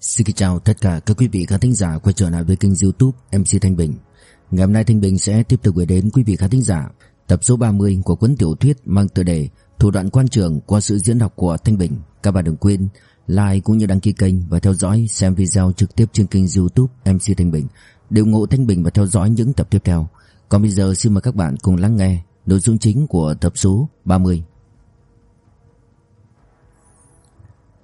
Xin kính chào tất cả các quý vị khán thính giả quay trở lại với kênh youtube MC Thanh Bình. Ngày hôm nay Thanh Bình sẽ tiếp tục gửi đến quý vị khán thính giả Tập số 30 của cuốn tiểu thuyết mang tựa đề Thủ đoạn quan trường qua sự diễn đọc của Thanh Bình. Các bạn đừng quên like cũng như đăng ký kênh và theo dõi xem video trực tiếp trên kênh youtube MC Thanh Bình. Để ủng hộ Thanh Bình và theo dõi những tập tiếp theo. Còn bây giờ xin mời các bạn cùng lắng nghe nội dung chính của tập số 30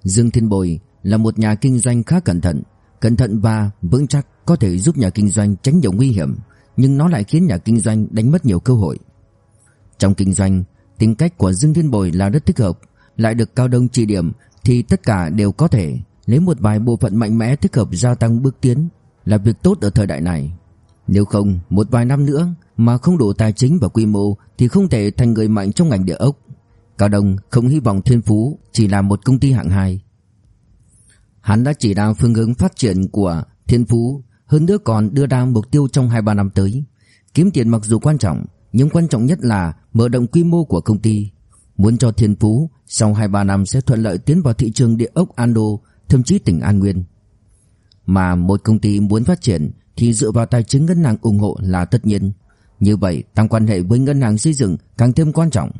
Dương Thiên Bồi là một nhà kinh doanh khá cẩn thận, cẩn thận và vững chắc có thể giúp nhà kinh doanh tránh nhiều nguy hiểm, nhưng nó lại khiến nhà kinh doanh đánh mất nhiều cơ hội. Trong kinh doanh, tính cách của Dương Thiên Bồi là rất thích hợp, lại được Cao Đông chỉ điểm thì tất cả đều có thể lấy một vài bộ phận mạnh mẽ thích hợp gia tăng bước tiến là việc tốt ở thời đại này. Nếu không, một vài năm nữa mà không đủ tài chính và quy mô thì không thể thành người mạnh trong ngành địa ốc. Cao Đông không hy vọng Thiên Phú chỉ là một công ty hạng hai. Hắn đã chỉ đạo phương hướng phát triển của Thiên Phú, hơn nữa còn đưa ra mục tiêu trong 2-3 năm tới. Kiếm tiền mặc dù quan trọng, nhưng quan trọng nhất là mở rộng quy mô của công ty. Muốn cho Thiên Phú sau 2-3 năm sẽ thuận lợi tiến vào thị trường địa ốc Ando, thậm chí tỉnh An Nguyên. Mà một công ty muốn phát triển thì dựa vào tài chính ngân hàng ủng hộ là tất nhiên. Như vậy, tăng quan hệ với ngân hàng xây dựng càng thêm quan trọng.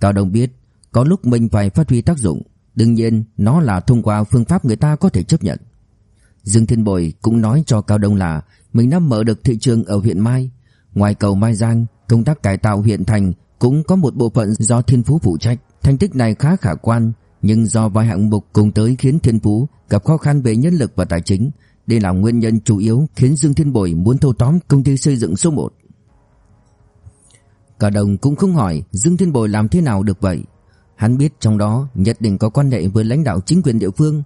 Cao Đông biết, có lúc mình phải phát huy tác dụng, Đương nhiên, nó là thông qua phương pháp người ta có thể chấp nhận. Dương Thiên Bồi cũng nói cho Cao Đông là Mình đã mở được thị trường ở huyện Mai. Ngoài cầu Mai Giang, Công tác cải tạo huyện thành Cũng có một bộ phận do Thiên Phú phụ trách. Thành tích này khá khả quan, Nhưng do vài hạng mục cùng tới khiến Thiên Phú Gặp khó khăn về nhân lực và tài chính, Đây là nguyên nhân chủ yếu Khiến Dương Thiên Bồi muốn thâu tóm công ty xây dựng số 1 Cao Đông cũng không hỏi Dương Thiên Bồi làm thế nào được vậy. Hắn biết trong đó nhất định có quan hệ với lãnh đạo chính quyền địa phương,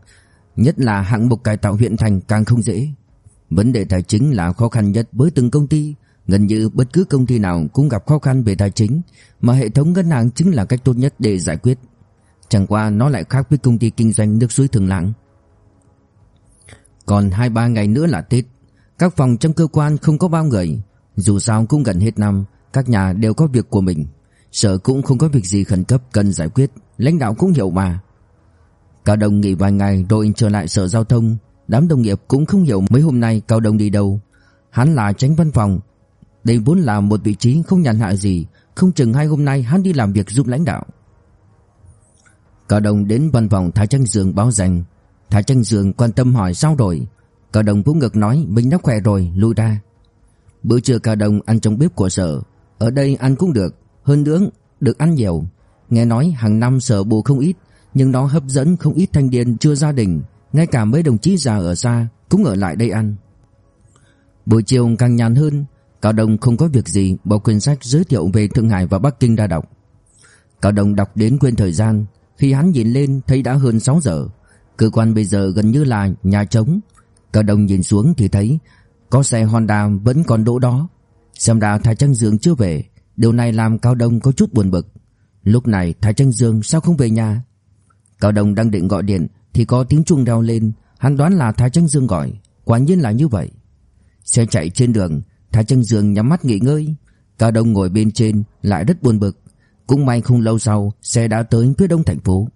nhất là hạng mục cải tạo huyện thành càng không dễ. Vấn đề tài chính là khó khăn nhất với từng công ty, gần như bất cứ công ty nào cũng gặp khó khăn về tài chính, mà hệ thống ngân hàng chính là cách tốt nhất để giải quyết. Chẳng qua nó lại khác với công ty kinh doanh nước suối thường lãng. Còn 2-3 ngày nữa là Tết, các phòng trong cơ quan không có bao người, dù sao cũng gần hết năm, các nhà đều có việc của mình. Sở cũng không có việc gì khẩn cấp cần giải quyết, Lãnh đạo cũng hiểu mà. Cao Đông nghỉ vài ngày rồi trở lại sở giao thông, Đám đồng nghiệp cũng không hiểu mấy hôm nay Cao Đông đi đâu. Hắn là tránh văn phòng, Đây vốn là một vị trí không nhàn hạ gì, Không chừng hai hôm nay hắn đi làm việc giúp lãnh đạo. Cao Đông đến văn phòng Thái Trăng Dương báo danh. Thái Trăng Dương quan tâm hỏi sao rồi? Cao Đông vũ ngực nói, mình đã khỏe rồi, lui ra. Bữa trưa Cao Đông ăn trong bếp của sở. Ở đây ăn cũng được hơn nữa, được ăn nhiều. Nghe nói hàng năm sở bù không ít, Nhưng nó hấp dẫn không ít thanh niên chưa gia đình. Ngay cả mấy đồng chí già ở xa Cũng ở lại đây ăn. Buổi chiều càng nhàn hơn, Cao Đông không có việc gì, Bỏ quyển sách giới thiệu về Thượng Hải và Bắc Kinh ra đọc. Cao Đông đọc đến quên thời gian, Khi hắn nhìn lên thấy đã hơn 6 giờ. Cơ quan bây giờ gần như là nhà trống. Cao Đông nhìn xuống thì thấy Có xe Honda vẫn còn đỗ đó. Xem ra Thái Trăng Dương chưa về Điều này làm Cao Đông có chút buồn bực. Lúc này Thái Tranh Dương sao không về nhà? Cao Đông đang định gọi điện Thì có tiếng chuông reo lên. Hắn đoán là Thái Tranh Dương gọi. Quả nhiên là như vậy. Xe chạy trên đường, Thái Tranh Dương nhắm mắt nghỉ ngơi. Cao Đông ngồi bên trên lại rất buồn bực. Cũng may không lâu sau, Xe đã tới phía đông thành phố.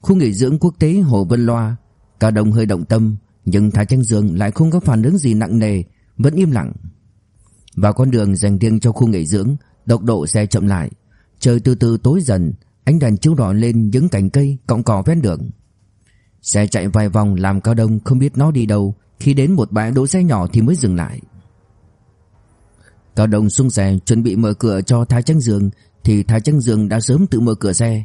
Khu nghỉ dưỡng quốc tế Hồ Vân Loa. Cao Đông hơi động tâm, Nhưng Thái Tranh Dương lại không có phản ứng gì nặng nề, Vẫn im lặng vào con đường dành riêng cho khu nghỉ dưỡng, Tốc độ xe chậm lại. Trời từ từ tối dần, Ánh đèn chiếu rọi lên những cành cây cọng cỏ ven đường. Xe chạy vài vòng làm cao đông, không biết nó đi đâu. Khi đến một bãi đỗ xe nhỏ thì mới dừng lại. Cao đông xuống xe, chuẩn bị mở cửa cho Thái Trắng Dương, Thì Thái Trắng Dương đã sớm tự mở cửa xe.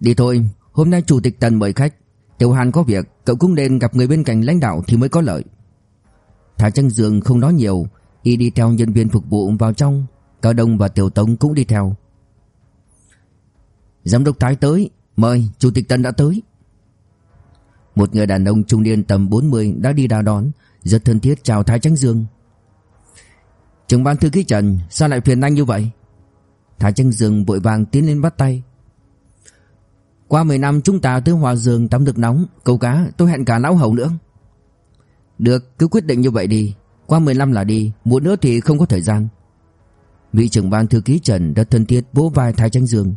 Đi thôi, Hôm nay chủ tịch Tần mời khách. Tiểu Hàn có việc, Cậu cũng nên gặp người bên cạnh lãnh đạo thì mới có lợi. Thái Trắng Dương không nói nhiều Y đi theo nhân viên phục vụ vào trong, Cao Đông và Tiểu Tống cũng đi theo. Giám đốc Thái tới, Mời, Chủ tịch Tân đã tới. Một người đàn ông trung niên tầm 40 đã đi ra đón, Rất thân thiết chào Thái Tránh Dương. Trưởng ban thư ký Trần, Sao lại phiền anh như vậy? Thái Tránh Dương vội vàng tiến lên bắt tay. Qua 10 năm chúng ta tới Hòa Dương tắm được nóng, Câu cá, tôi hẹn cả lão hầu nữa. Được, cứ quyết định như vậy đi qua 15 là đi Muộn nữa thì không có thời gian Vị trưởng ban thư ký Trần đã thân thiết vỗ vai Thái Tranh Dương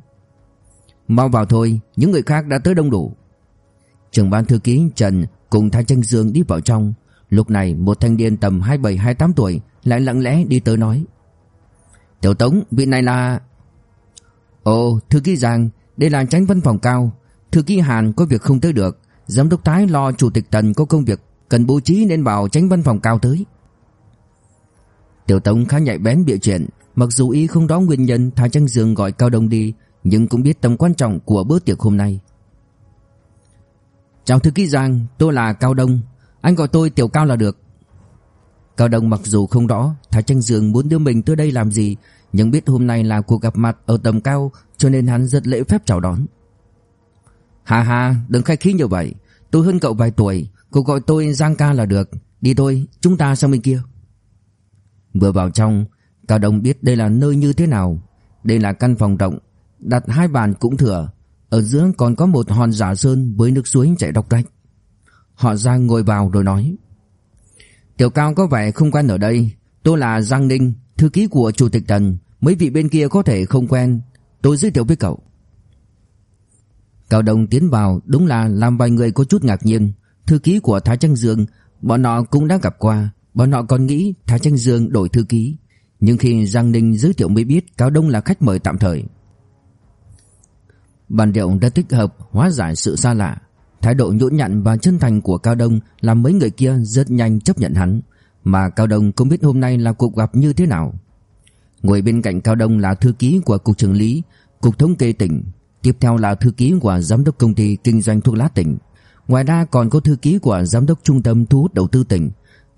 Mau vào thôi Những người khác đã tới đông đủ Trưởng ban thư ký Trần cùng Thái Tranh Dương đi vào trong. Lúc này một thanh niên tầm 27-28 tuổi lại lặng lẽ đi tới nói. Tiểu Tống, vị này là... Ồ, thư ký Giang, đây là tránh văn phòng cao. Thư ký Hàn có việc không tới được. Giám đốc Thái lo chủ tịch Tần có công việc cần bố trí nên bảo tránh văn phòng cao tới. Tiểu Tống khá nhạy bén bịa chuyện, mặc dù ý không rõ nguyên nhân Thái Tranh Dương gọi Cao Đông đi, nhưng cũng biết tầm quan trọng của bữa tiệc hôm nay. Chào thư ký Giang, tôi là Cao Đông, anh gọi tôi Tiểu Cao là được. Cao Đông mặc dù không rõ Thái Tranh Dương muốn đưa mình tới đây làm gì, nhưng biết hôm nay là cuộc gặp mặt ở tầm cao cho nên hắn rất lễ phép chào đón. Hà hà, đừng khách khí như vậy, tôi hơn cậu vài tuổi, cậu gọi tôi Giang ca là được, đi thôi, chúng ta sang bên kia. Vừa vào trong, Cao Đông biết đây là nơi như thế nào, đây là căn phòng rộng, đặt hai bàn cũng thừa, ở giữa còn có một hòn giả sơn với nước suối chảy độc rách. Họ ra ngồi vào rồi nói: "Tiểu Cao có vẻ không quen ở đây, tôi là Giang Ninh, thư ký của chủ tịch Tần, mấy vị bên kia có thể không quen, tôi giới thiệu với cậu." Cao Đông tiến vào đúng là làm vài người có chút ngạc nhiên, thư ký của Thái Trăng Dương, bọn họ cũng đã gặp qua, bọn họ còn nghĩ Thái Tranh Dương đổi thư ký, nhưng khi Giang Ninh giới thiệu mới biết Cao Đông là khách mời tạm thời. Bản điệu đã tích hợp hóa giải sự xa lạ, thái độ nhũn nhặn và chân thành của Cao Đông làm mấy người kia rất nhanh chấp nhận hắn, mà Cao Đông không biết hôm nay là cuộc gặp như thế nào. Ngồi bên cạnh Cao Đông là thư ký của cục trưởng lý, cục thống kê tỉnh, tiếp theo là thư ký của giám đốc công ty kinh doanh thuốc lá tỉnh. Ngoài ra còn có thư ký của giám đốc trung tâm thu hút đầu tư tỉnh,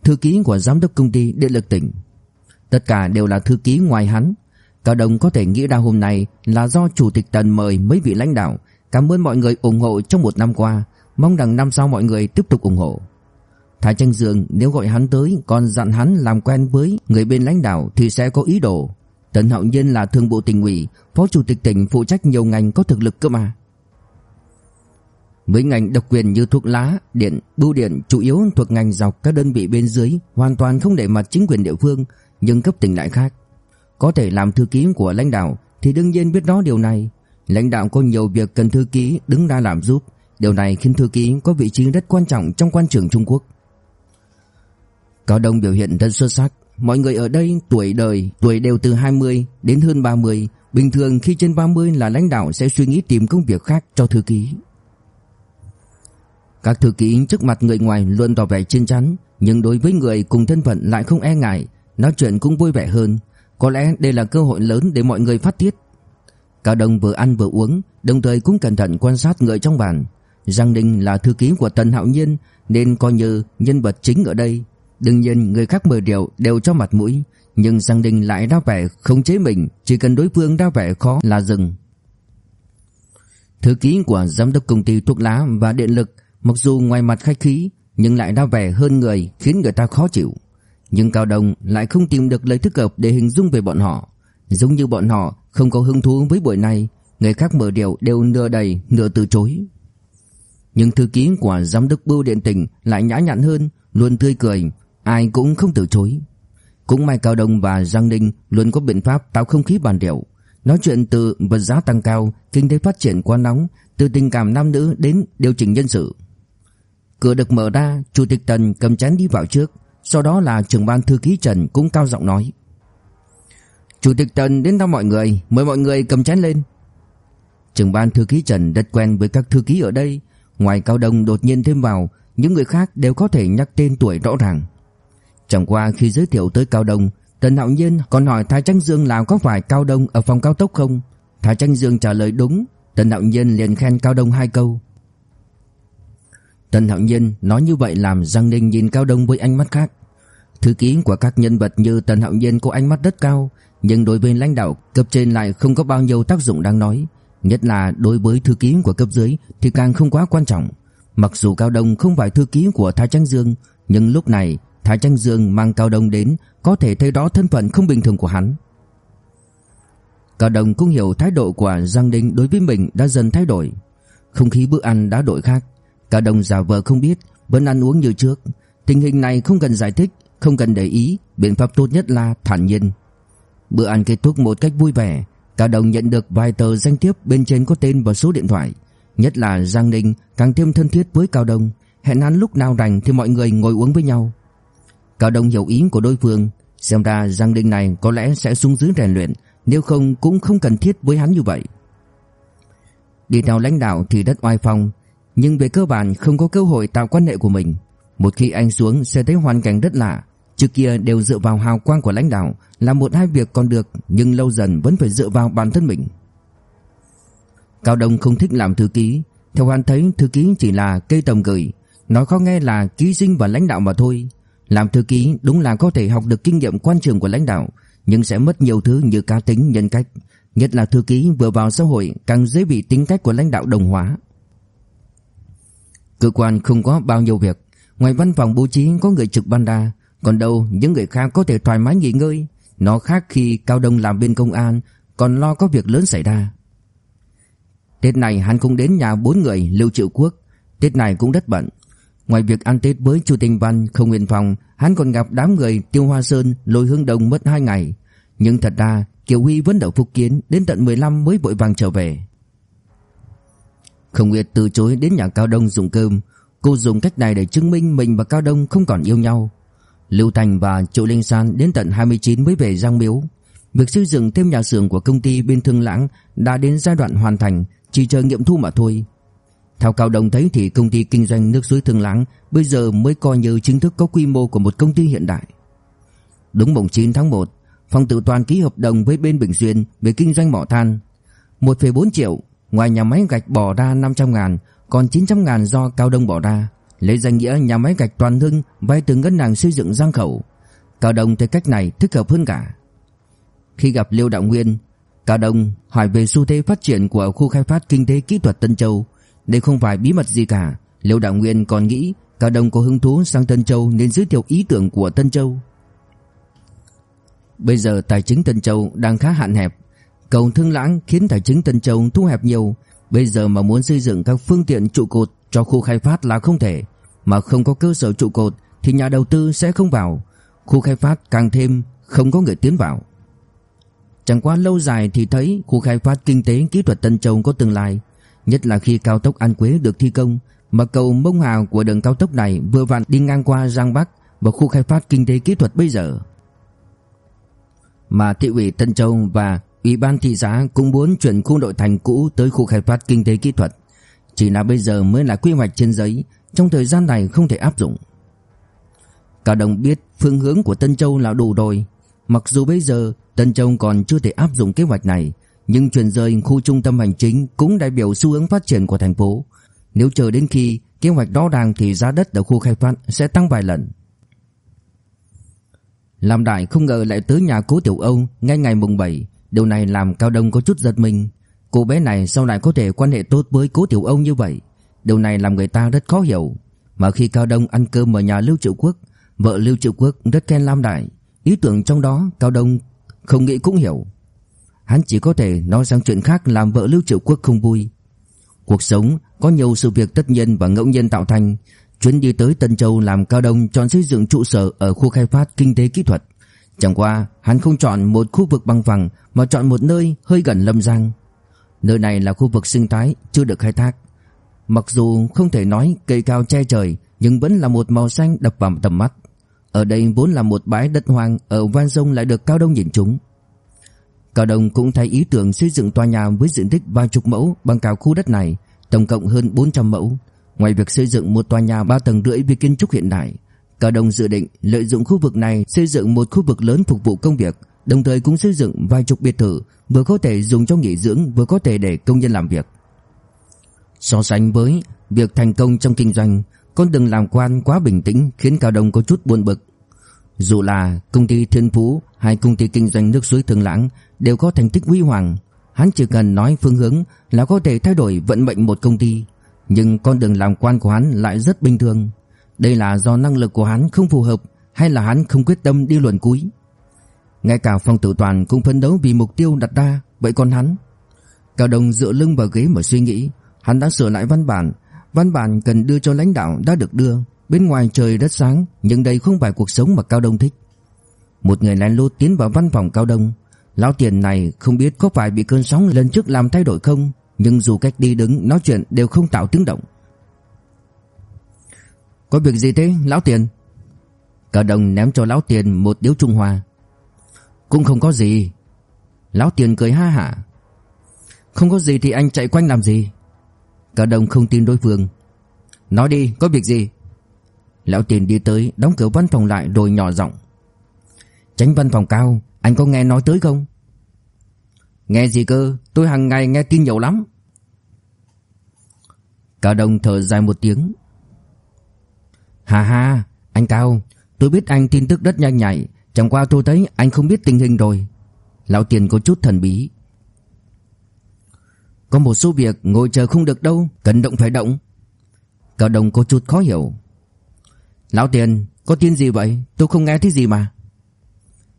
thư ký của giám đốc công ty điện lực tỉnh. Tất cả đều là thư ký ngoài hắn. Cao Đông có thể nghĩ ra hôm nay là do chủ tịch Tần mời mấy vị lãnh đạo, cảm ơn mọi người ủng hộ trong một năm qua, mong rằng năm sau mọi người tiếp tục ủng hộ. Thái Tranh Dương nếu gọi hắn tới còn dặn hắn làm quen với người bên lãnh đạo thì sẽ có ý đồ. Tần Hạo Nhiên là thường bộ tỉnh ủy, phó chủ tịch tỉnh phụ trách nhiều ngành có thực lực cơ mà. Mấy ngành độc quyền như thuốc lá, điện, bưu điện chủ yếu thuộc ngành dọc các đơn vị bên dưới, hoàn toàn không để mặt chính quyền địa phương, nhưng cấp tỉnh lại khác. Có thể làm thư ký của lãnh đạo thì đương nhiên biết rõ điều này. Lãnh đạo có nhiều việc cần thư ký đứng ra làm giúp, điều này khiến thư ký có vị trí rất quan trọng trong quan trường Trung Quốc. Cao Đông biểu hiện rất xuất sắc, mọi người ở đây tuổi đời, tuổi đều từ 20 đến hơn 30, bình thường khi trên 30 là lãnh đạo sẽ suy nghĩ tìm công việc khác cho thư ký. Các thư ký trước mặt người ngoài luôn tỏ vẻ chín chắn, nhưng đối với người cùng thân phận lại không e ngại, nói chuyện cũng vui vẻ hơn. Có lẽ đây là cơ hội lớn để mọi người phát tiết. Cao Đông vừa ăn vừa uống, đồng thời cũng cẩn thận quan sát người trong bàn. Giang Đình là thư ký của Tần Hạo Nhiên nên coi như nhân vật chính ở đây. Đương nhiên người khác mời rượu đều cho mặt mũi, nhưng Giang Đình lại đa vẻ không chế mình, chỉ cần đối phương đa vẻ khó là dừng. Thư ký của giám đốc công ty thuốc lá và điện lực Mặc dù ngoài mặt khách khí nhưng lại ra vẻ hơn người khiến người ta khó chịu. Nhưng Cao Đông lại không tìm được lời thích hợp để hình dung về bọn họ. Giống như bọn họ không có hứng thú với buổi này, người khác mở điều đều nửa đầy nửa từ chối. Nhưng thư ký của giám đốc bưu điện tỉnh lại nhã nhặn hơn, luôn tươi cười, ai cũng không từ chối. Cũng may Cao Đông và Giang Ninh luôn có biện pháp tạo không khí bàn điệu. Nói chuyện từ vật giá tăng cao, kinh tế phát triển quá nóng, từ tình cảm nam nữ đến điều chỉnh nhân sự. Cửa được mở ra, Chủ tịch Tần cầm chén đi vào trước, sau đó là trưởng ban thư ký Trần cũng cao giọng nói. Chủ tịch Tần đến thăm mọi người, mời mọi người cầm chén lên. Trưởng ban thư ký Trần rất quen với các thư ký ở đây, ngoài Cao Đông đột nhiên thêm vào, những người khác đều có thể nhắc tên tuổi rõ ràng. Chẳng qua khi giới thiệu tới Cao Đông, Tần Hạo Nhiên còn hỏi Thái Tranh Dương là có phải Cao Đông ở phòng cao tốc không? Thái Tranh Dương trả lời đúng, Tần Hạo Nhiên liền khen Cao Đông hai câu. Tần Hạo Nhiên nói như vậy làm Giang Ninh nhìn Cao Đông với ánh mắt khác. Thư ký của các nhân vật như Tần Hạo Nhiên có ánh mắt rất cao, nhưng đối với lãnh đạo cấp trên lại không có bao nhiêu tác dụng đáng nói, nhất là đối với thư ký của cấp dưới thì càng không quá quan trọng. Mặc dù Cao Đông không phải thư ký của Thái Trăng Dương, nhưng lúc này Thái Trăng Dương mang Cao Đông đến có thể thấy đó thân phận không bình thường của hắn. Cao Đông cũng hiểu thái độ của Giang Ninh đối với mình đã dần thay đổi. Không khí bữa ăn đã đổi khác. Cả đồng giả vờ không biết, Vẫn ăn uống như trước. Tình hình này không cần giải thích, Không cần để ý. Biện pháp tốt nhất là thản nhiên. Bữa ăn kết thúc một cách vui vẻ. Cả đồng nhận được vài tờ danh thiếp Bên trên có tên và số điện thoại. Nhất là Giang Ninh, càng thêm thân thiết với Cao Đông. Hẹn hắn lúc nào rảnh thì mọi người ngồi uống với nhau. Cao Đông hiểu ý của đối phương. Xem ra Giang Ninh này có lẽ sẽ xuống dưới rèn luyện, Nếu không cũng không cần thiết với hắn như vậy. Đi theo lãnh đạo thì đất oai phong nhưng về cơ bản không có cơ hội tạo quan hệ của mình. Một khi anh xuống sẽ thấy hoàn cảnh rất lạ. Trước kia đều dựa vào hào quang của lãnh đạo Làm một hai việc còn được, Nhưng lâu dần vẫn phải dựa vào bản thân mình. Cao Đông không thích làm thư ký. Theo hắn thấy, thư ký chỉ là cây tầm gửi. Nói khó nghe là ký sinh và lãnh đạo mà thôi. Làm thư ký đúng là có thể học được kinh nghiệm quan trường của lãnh đạo, Nhưng sẽ mất nhiều thứ như cá tính, nhân cách. Nhất là thư ký vừa vào xã hội Càng dễ bị tính cách của lãnh đạo đồng hóa. Cơ quan không có bao nhiêu việc. Ngoài văn phòng bố trí có người trực ban đa, Còn đâu những người khác có thể thoải mái nghỉ ngơi. Nó khác khi Cao Đông làm bên công an, Còn lo có việc lớn xảy ra. Tết này hắn cũng đến nhà bốn người Lưu Triệu Quốc. Tết này cũng rất bận. Ngoài việc ăn Tết với Chu Tinh Văn không yên phòng, Hắn còn gặp đám người Tiêu Hoa Sơn, Lôi Hương Đồng mất hai ngày. Nhưng thật ra, Kiều Huy vẫn đậu Phúc Kiến Đến tận 15 mới vội vàng trở về. Không Nguyệt từ chối đến nhà Cao Đông dùng cơm Cô dùng cách này để chứng minh mình và Cao Đông không còn yêu nhau Lưu Thành và Triệu Linh San đến tận 29 mới về Giang Miếu Việc xây dựng thêm nhà xưởng của công ty bên Thương Lãng đã đến giai đoạn hoàn thành chỉ chờ nghiệm thu mà thôi. Theo Cao đông thấy thì công ty kinh doanh nước suối Thương Lãng bây giờ mới coi như chính thức có quy mô của một công ty hiện đại. Đúng mùng 9 tháng 1, Phong Tự Toàn ký hợp đồng với bên Bình Xuyên về kinh doanh mỏ than. 1,4 triệu, ngoài nhà máy gạch bỏ ra 500 ngàn, còn 900 ngàn do Cao Đông bỏ ra. Lấy danh nghĩa nhà máy gạch Toàn Hưng vay từ ngân hàng xây dựng Giang Khẩu. Cao Đông thấy cách này thích hợp hơn cả. Khi gặp Liêu Đạo Nguyên, Cao Đông hỏi về xu thế phát triển của khu khai phát kinh tế kỹ thuật Tân Châu. Đây không phải bí mật gì cả. Liêu Đạo Nguyên còn nghĩ Cao Đông có hứng thú sang Tân Châu nên giới thiệu ý tưởng của Tân Châu. Bây giờ tài chính Tân Châu đang khá hạn hẹp. Cầu Thương Lãng khiến tài chính Tân Châu thu hẹp nhiều. Bây giờ mà muốn xây dựng các phương tiện trụ cột cho khu khai phát là không thể. Mà không có cơ sở trụ cột thì nhà đầu tư sẽ không vào. Khu khai phát càng thêm không có người tiến vào. Chẳng qua lâu dài thì thấy khu khai phát kinh tế kỹ thuật Tân Châu có tương lai, nhất là khi cao tốc An Quế được thi công, mà cầu Mông Hào của đường cao tốc này vừa vặn đi ngang qua Giang Bắc và khu khai phát kinh tế kỹ thuật bây giờ. Mà thị ủy Tân Châu và ủy ban thị xã cũng muốn chuyển khu nội thành cũ tới khu khai phát kinh tế kỹ thuật, chỉ là bây giờ mới là quy hoạch trên giấy, trong thời gian này không thể áp dụng. Cả đồng biết phương hướng của Tân Châu là đủ rồi, mặc dù bây giờ Tân Châu còn chưa thể áp dụng kế hoạch này, nhưng chuyển rời khu trung tâm hành chính cũng đại biểu xu hướng phát triển của thành phố. Nếu chờ đến khi kế hoạch đó ràng thì giá đất ở khu khai phát sẽ tăng vài lần. Làm đại không ngờ lại tới nhà cố Tiểu Âu ngay ngày mùng 7, điều này làm Cao Đông có chút giật mình. Cô bé này sau lại có thể quan hệ tốt với cố Tiểu ông như vậy, điều này làm người ta rất khó hiểu. Mà khi Cao Đông ăn cơm ở nhà Lưu Triệu Quốc, vợ Lưu Triệu Quốc rất khen Lam Đại, ý tưởng trong đó Cao Đông không nghĩ cũng hiểu. Hắn chỉ có thể nói sang chuyện khác làm vợ Lưu Triệu Quốc không vui. Cuộc sống có nhiều sự việc tất nhiên và ngẫu nhiên tạo thành. Chuyến đi tới Tân Châu làm cao đông chọn xây dựng trụ sở ở khu khai phát kinh tế kỹ thuật. Chẳng qua hắn không chọn một khu vực bằng phẳng mà chọn một nơi hơi gần Lâm Giang. Nơi này là khu vực sinh thái chưa được khai thác. Mặc dù không thể nói cây cao che trời Nhưng vẫn là một màu xanh đập vào tầm mắt. Ở đây vốn là một bãi đất hoang Ở van sông lại được Cao Đông nhìn trúng Cao Đông cũng thay ý tưởng xây dựng tòa nhà với diện tích vài chục mẫu bằng cả khu đất này, tổng cộng hơn 400 mẫu. Ngoài việc xây dựng một tòa nhà 3 tầng rưỡi với kiến trúc hiện đại, Cao Đông dự định lợi dụng khu vực này xây dựng một khu vực lớn phục vụ công việc, đồng thời cũng xây dựng vài chục biệt thự, vừa có thể dùng cho nghỉ dưỡng, vừa có thể để công nhân làm việc. So sánh với việc thành công trong kinh doanh, con đường làm quan quá bình tĩnh khiến Cao Đông có chút buồn bực. Dù là công ty Thiên Phú hay công ty kinh doanh nước suối Thường Lãng đều có thành tích huy hoàng, hắn chỉ cần nói phương hướng là có thể thay đổi vận mệnh một công ty, nhưng con đường làm quan của hắn lại rất bình thường. Đây là do năng lực của hắn không phù hợp hay là hắn không quyết tâm đi luận cuối. Ngay cả Phong Tử Toàn cũng phấn đấu vì mục tiêu đặt ra, vậy còn hắn? Cao Đông dựa lưng vào ghế mà suy nghĩ, hắn đã sửa lại văn bản. Văn bản cần đưa cho lãnh đạo đã được đưa. Bên ngoài trời rất sáng Nhưng đây không phải cuộc sống mà Cao Đông thích. Một người lén lút tiến vào văn phòng Cao Đông. Lão tiền này không biết có phải bị cơn sóng lần trước làm thay đổi không Nhưng dù cách đi đứng nói chuyện đều không tạo tiếng động. Có việc gì thế, lão tiền? Cả đồng ném cho lão tiền một điếu Trung Hoa. Cũng không có gì. Lão tiền cười ha hả. Không có gì thì anh chạy quanh làm gì? Cả đồng không tin đối phương. Nói đi, có việc gì? Lão tiền đi tới, đóng cửa văn phòng lại rồi nhỏ giọng. Tránh văn phòng cao, Anh có nghe nói tới không? Nghe gì cơ? Tôi hàng ngày nghe tin nhiều lắm. Cả đồng thở dài một tiếng. Hà hà Anh Cao, Tôi biết anh tin tức rất nhanh nhạy. Chẳng qua tôi thấy anh không biết tình hình rồi. Lão tiền có chút thần bí. Có một số việc ngồi chờ không được đâu, Cần động phải động. Cao Đông có chút khó hiểu. Lão tiền, Có tin gì vậy? Tôi không nghe thấy gì mà.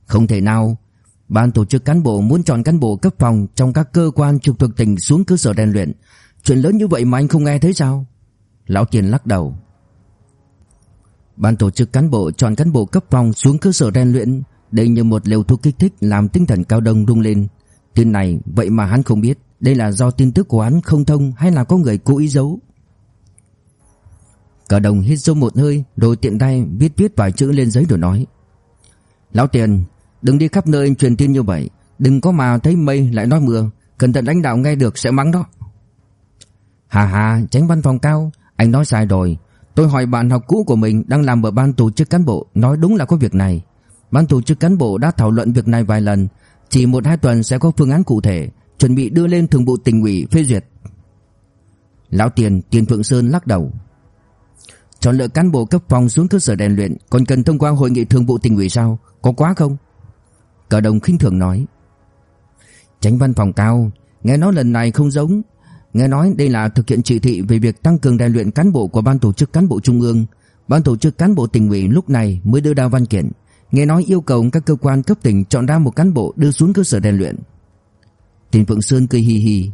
Không thể nào. Ban tổ chức cán bộ muốn chọn cán bộ cấp phòng Trong các cơ quan trực thuộc tỉnh xuống cơ sở rèn luyện. Chuyện lớn như vậy mà anh không nghe thấy sao? Lão tiền lắc đầu. Ban tổ chức cán bộ chọn cán bộ cấp phòng xuống cơ sở rèn luyện, Đây như một liều thuốc kích thích làm tinh thần cao đông rung lên. Tin này, vậy mà hắn không biết, Đây là do tin tức của hắn không thông hay là có người cố ý giấu? Cao đông hít sâu một hơi, Rồi tiện tay viết viết vài chữ lên giấy rồi nói. Lão tiền, Đừng đi khắp nơi truyền tin như vậy, Đừng có mà thấy mây lại nói mưa, Cẩn thận lãnh đạo nghe được sẽ mắng đó. Hà hà tránh văn phòng cao, Anh nói sai rồi Tôi hỏi bạn học cũ của mình đang làm ở ban tổ chức cán bộ, Nói đúng là có việc này. Ban tổ chức cán bộ đã thảo luận việc này vài lần. Chỉ một hai tuần sẽ có phương án cụ thể, Chuẩn bị đưa lên thường vụ tỉnh ủy phê duyệt. Lão Tiền Tiền Phượng Sơn lắc đầu. Chọn lựa cán bộ cấp phòng xuống cơ sở rèn luyện Còn cần thông qua hội nghị thường vụ tỉnh ủy sao? Có quá không? Cờ đồng khinh thường nói. Tránh văn phòng cao, Nghe nói lần này không giống. Nghe nói đây là thực hiện chỉ thị về việc tăng cường rèn luyện cán bộ của ban tổ chức cán bộ trung ương. Ban tổ chức cán bộ tỉnh ủy lúc này mới đưa ra văn kiện, nghe nói yêu cầu các cơ quan cấp tỉnh chọn ra một cán bộ đưa xuống cơ sở rèn luyện. Tiền Phượng Sơn cười hì hì.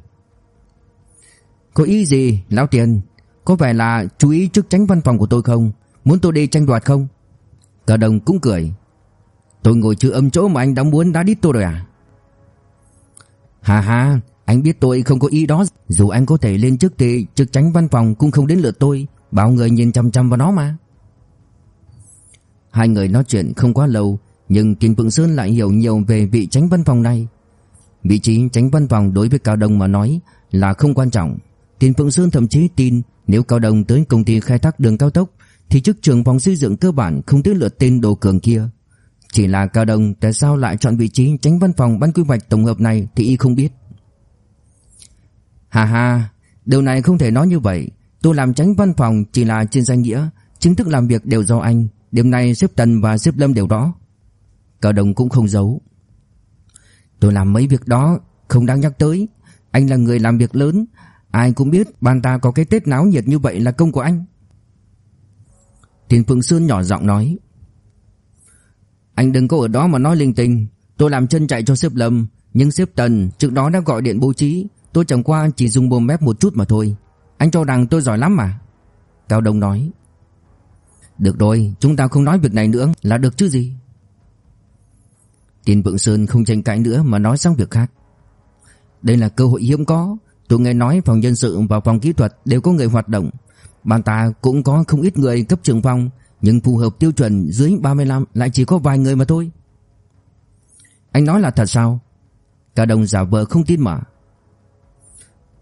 Có ý gì, lão tiền? Có vẻ là chú ý chức tránh văn phòng của tôi không? Muốn tôi đi tranh đoạt không? Cả đồng cũng cười. Tôi ngồi chữ âm chỗ mà anh đã muốn đã đít tôi rồi à? Hà hà, anh biết tôi không có ý đó. Dù anh có thể lên chức thì trực tránh văn phòng cũng không đến lượt tôi. Bao người nhìn chăm chăm vào nó mà. Hai người nói chuyện không quá lâu, Nhưng Tiền Phượng Sơn lại hiểu nhiều về vị tránh văn phòng này. Vị trí tránh văn phòng đối với Cao Đông mà nói là không quan trọng. Tiền Phượng Sơn thậm chí tin Nếu Cao Đông tới công ty khai thác đường cao tốc, Thì chức trưởng phòng xây dựng cơ bản không tới lượt tên đồ cường kia. Chỉ là Cao Đông tại sao lại chọn vị trí tránh văn phòng ban quy hoạch tổng hợp này thì y không biết. Hà hà, điều này không thể nói như vậy. Tôi làm tránh văn phòng chỉ là trên danh nghĩa, chính thức làm việc đều do anh. Điểm này xếp Tần và xếp Lâm đều rõ. Cao Đồng cũng không giấu. Tôi làm mấy việc đó không đáng nhắc tới. Anh là người làm việc lớn, ai cũng biết ban ta có cái Tết náo nhiệt như vậy là công của anh. Tiền Phượng Sơn nhỏ giọng nói. Anh đừng có ở đó mà nói linh tinh. Tôi làm chân chạy cho xếp Lâm, nhưng xếp Tần trước đó đã gọi điện bố trí Tôi chẳng qua chỉ dùng bồm mép một chút mà thôi. Anh cho rằng tôi giỏi lắm mà. Cao Đông nói. Được rồi, chúng ta không nói việc này nữa. Là được chứ gì? Tiền Vượng Sơn không tranh cãi nữa Mà nói sang việc khác. Đây là cơ hội hiếm có. Tôi nghe nói phòng nhân sự và phòng kỹ thuật Đều có người hoạt động. Bàn ta cũng có không ít người cấp trưởng phòng, Nhưng phù hợp tiêu chuẩn dưới 35 Lại chỉ có vài người mà thôi. Anh nói là thật sao? Cao Đông giả vờ không tin mà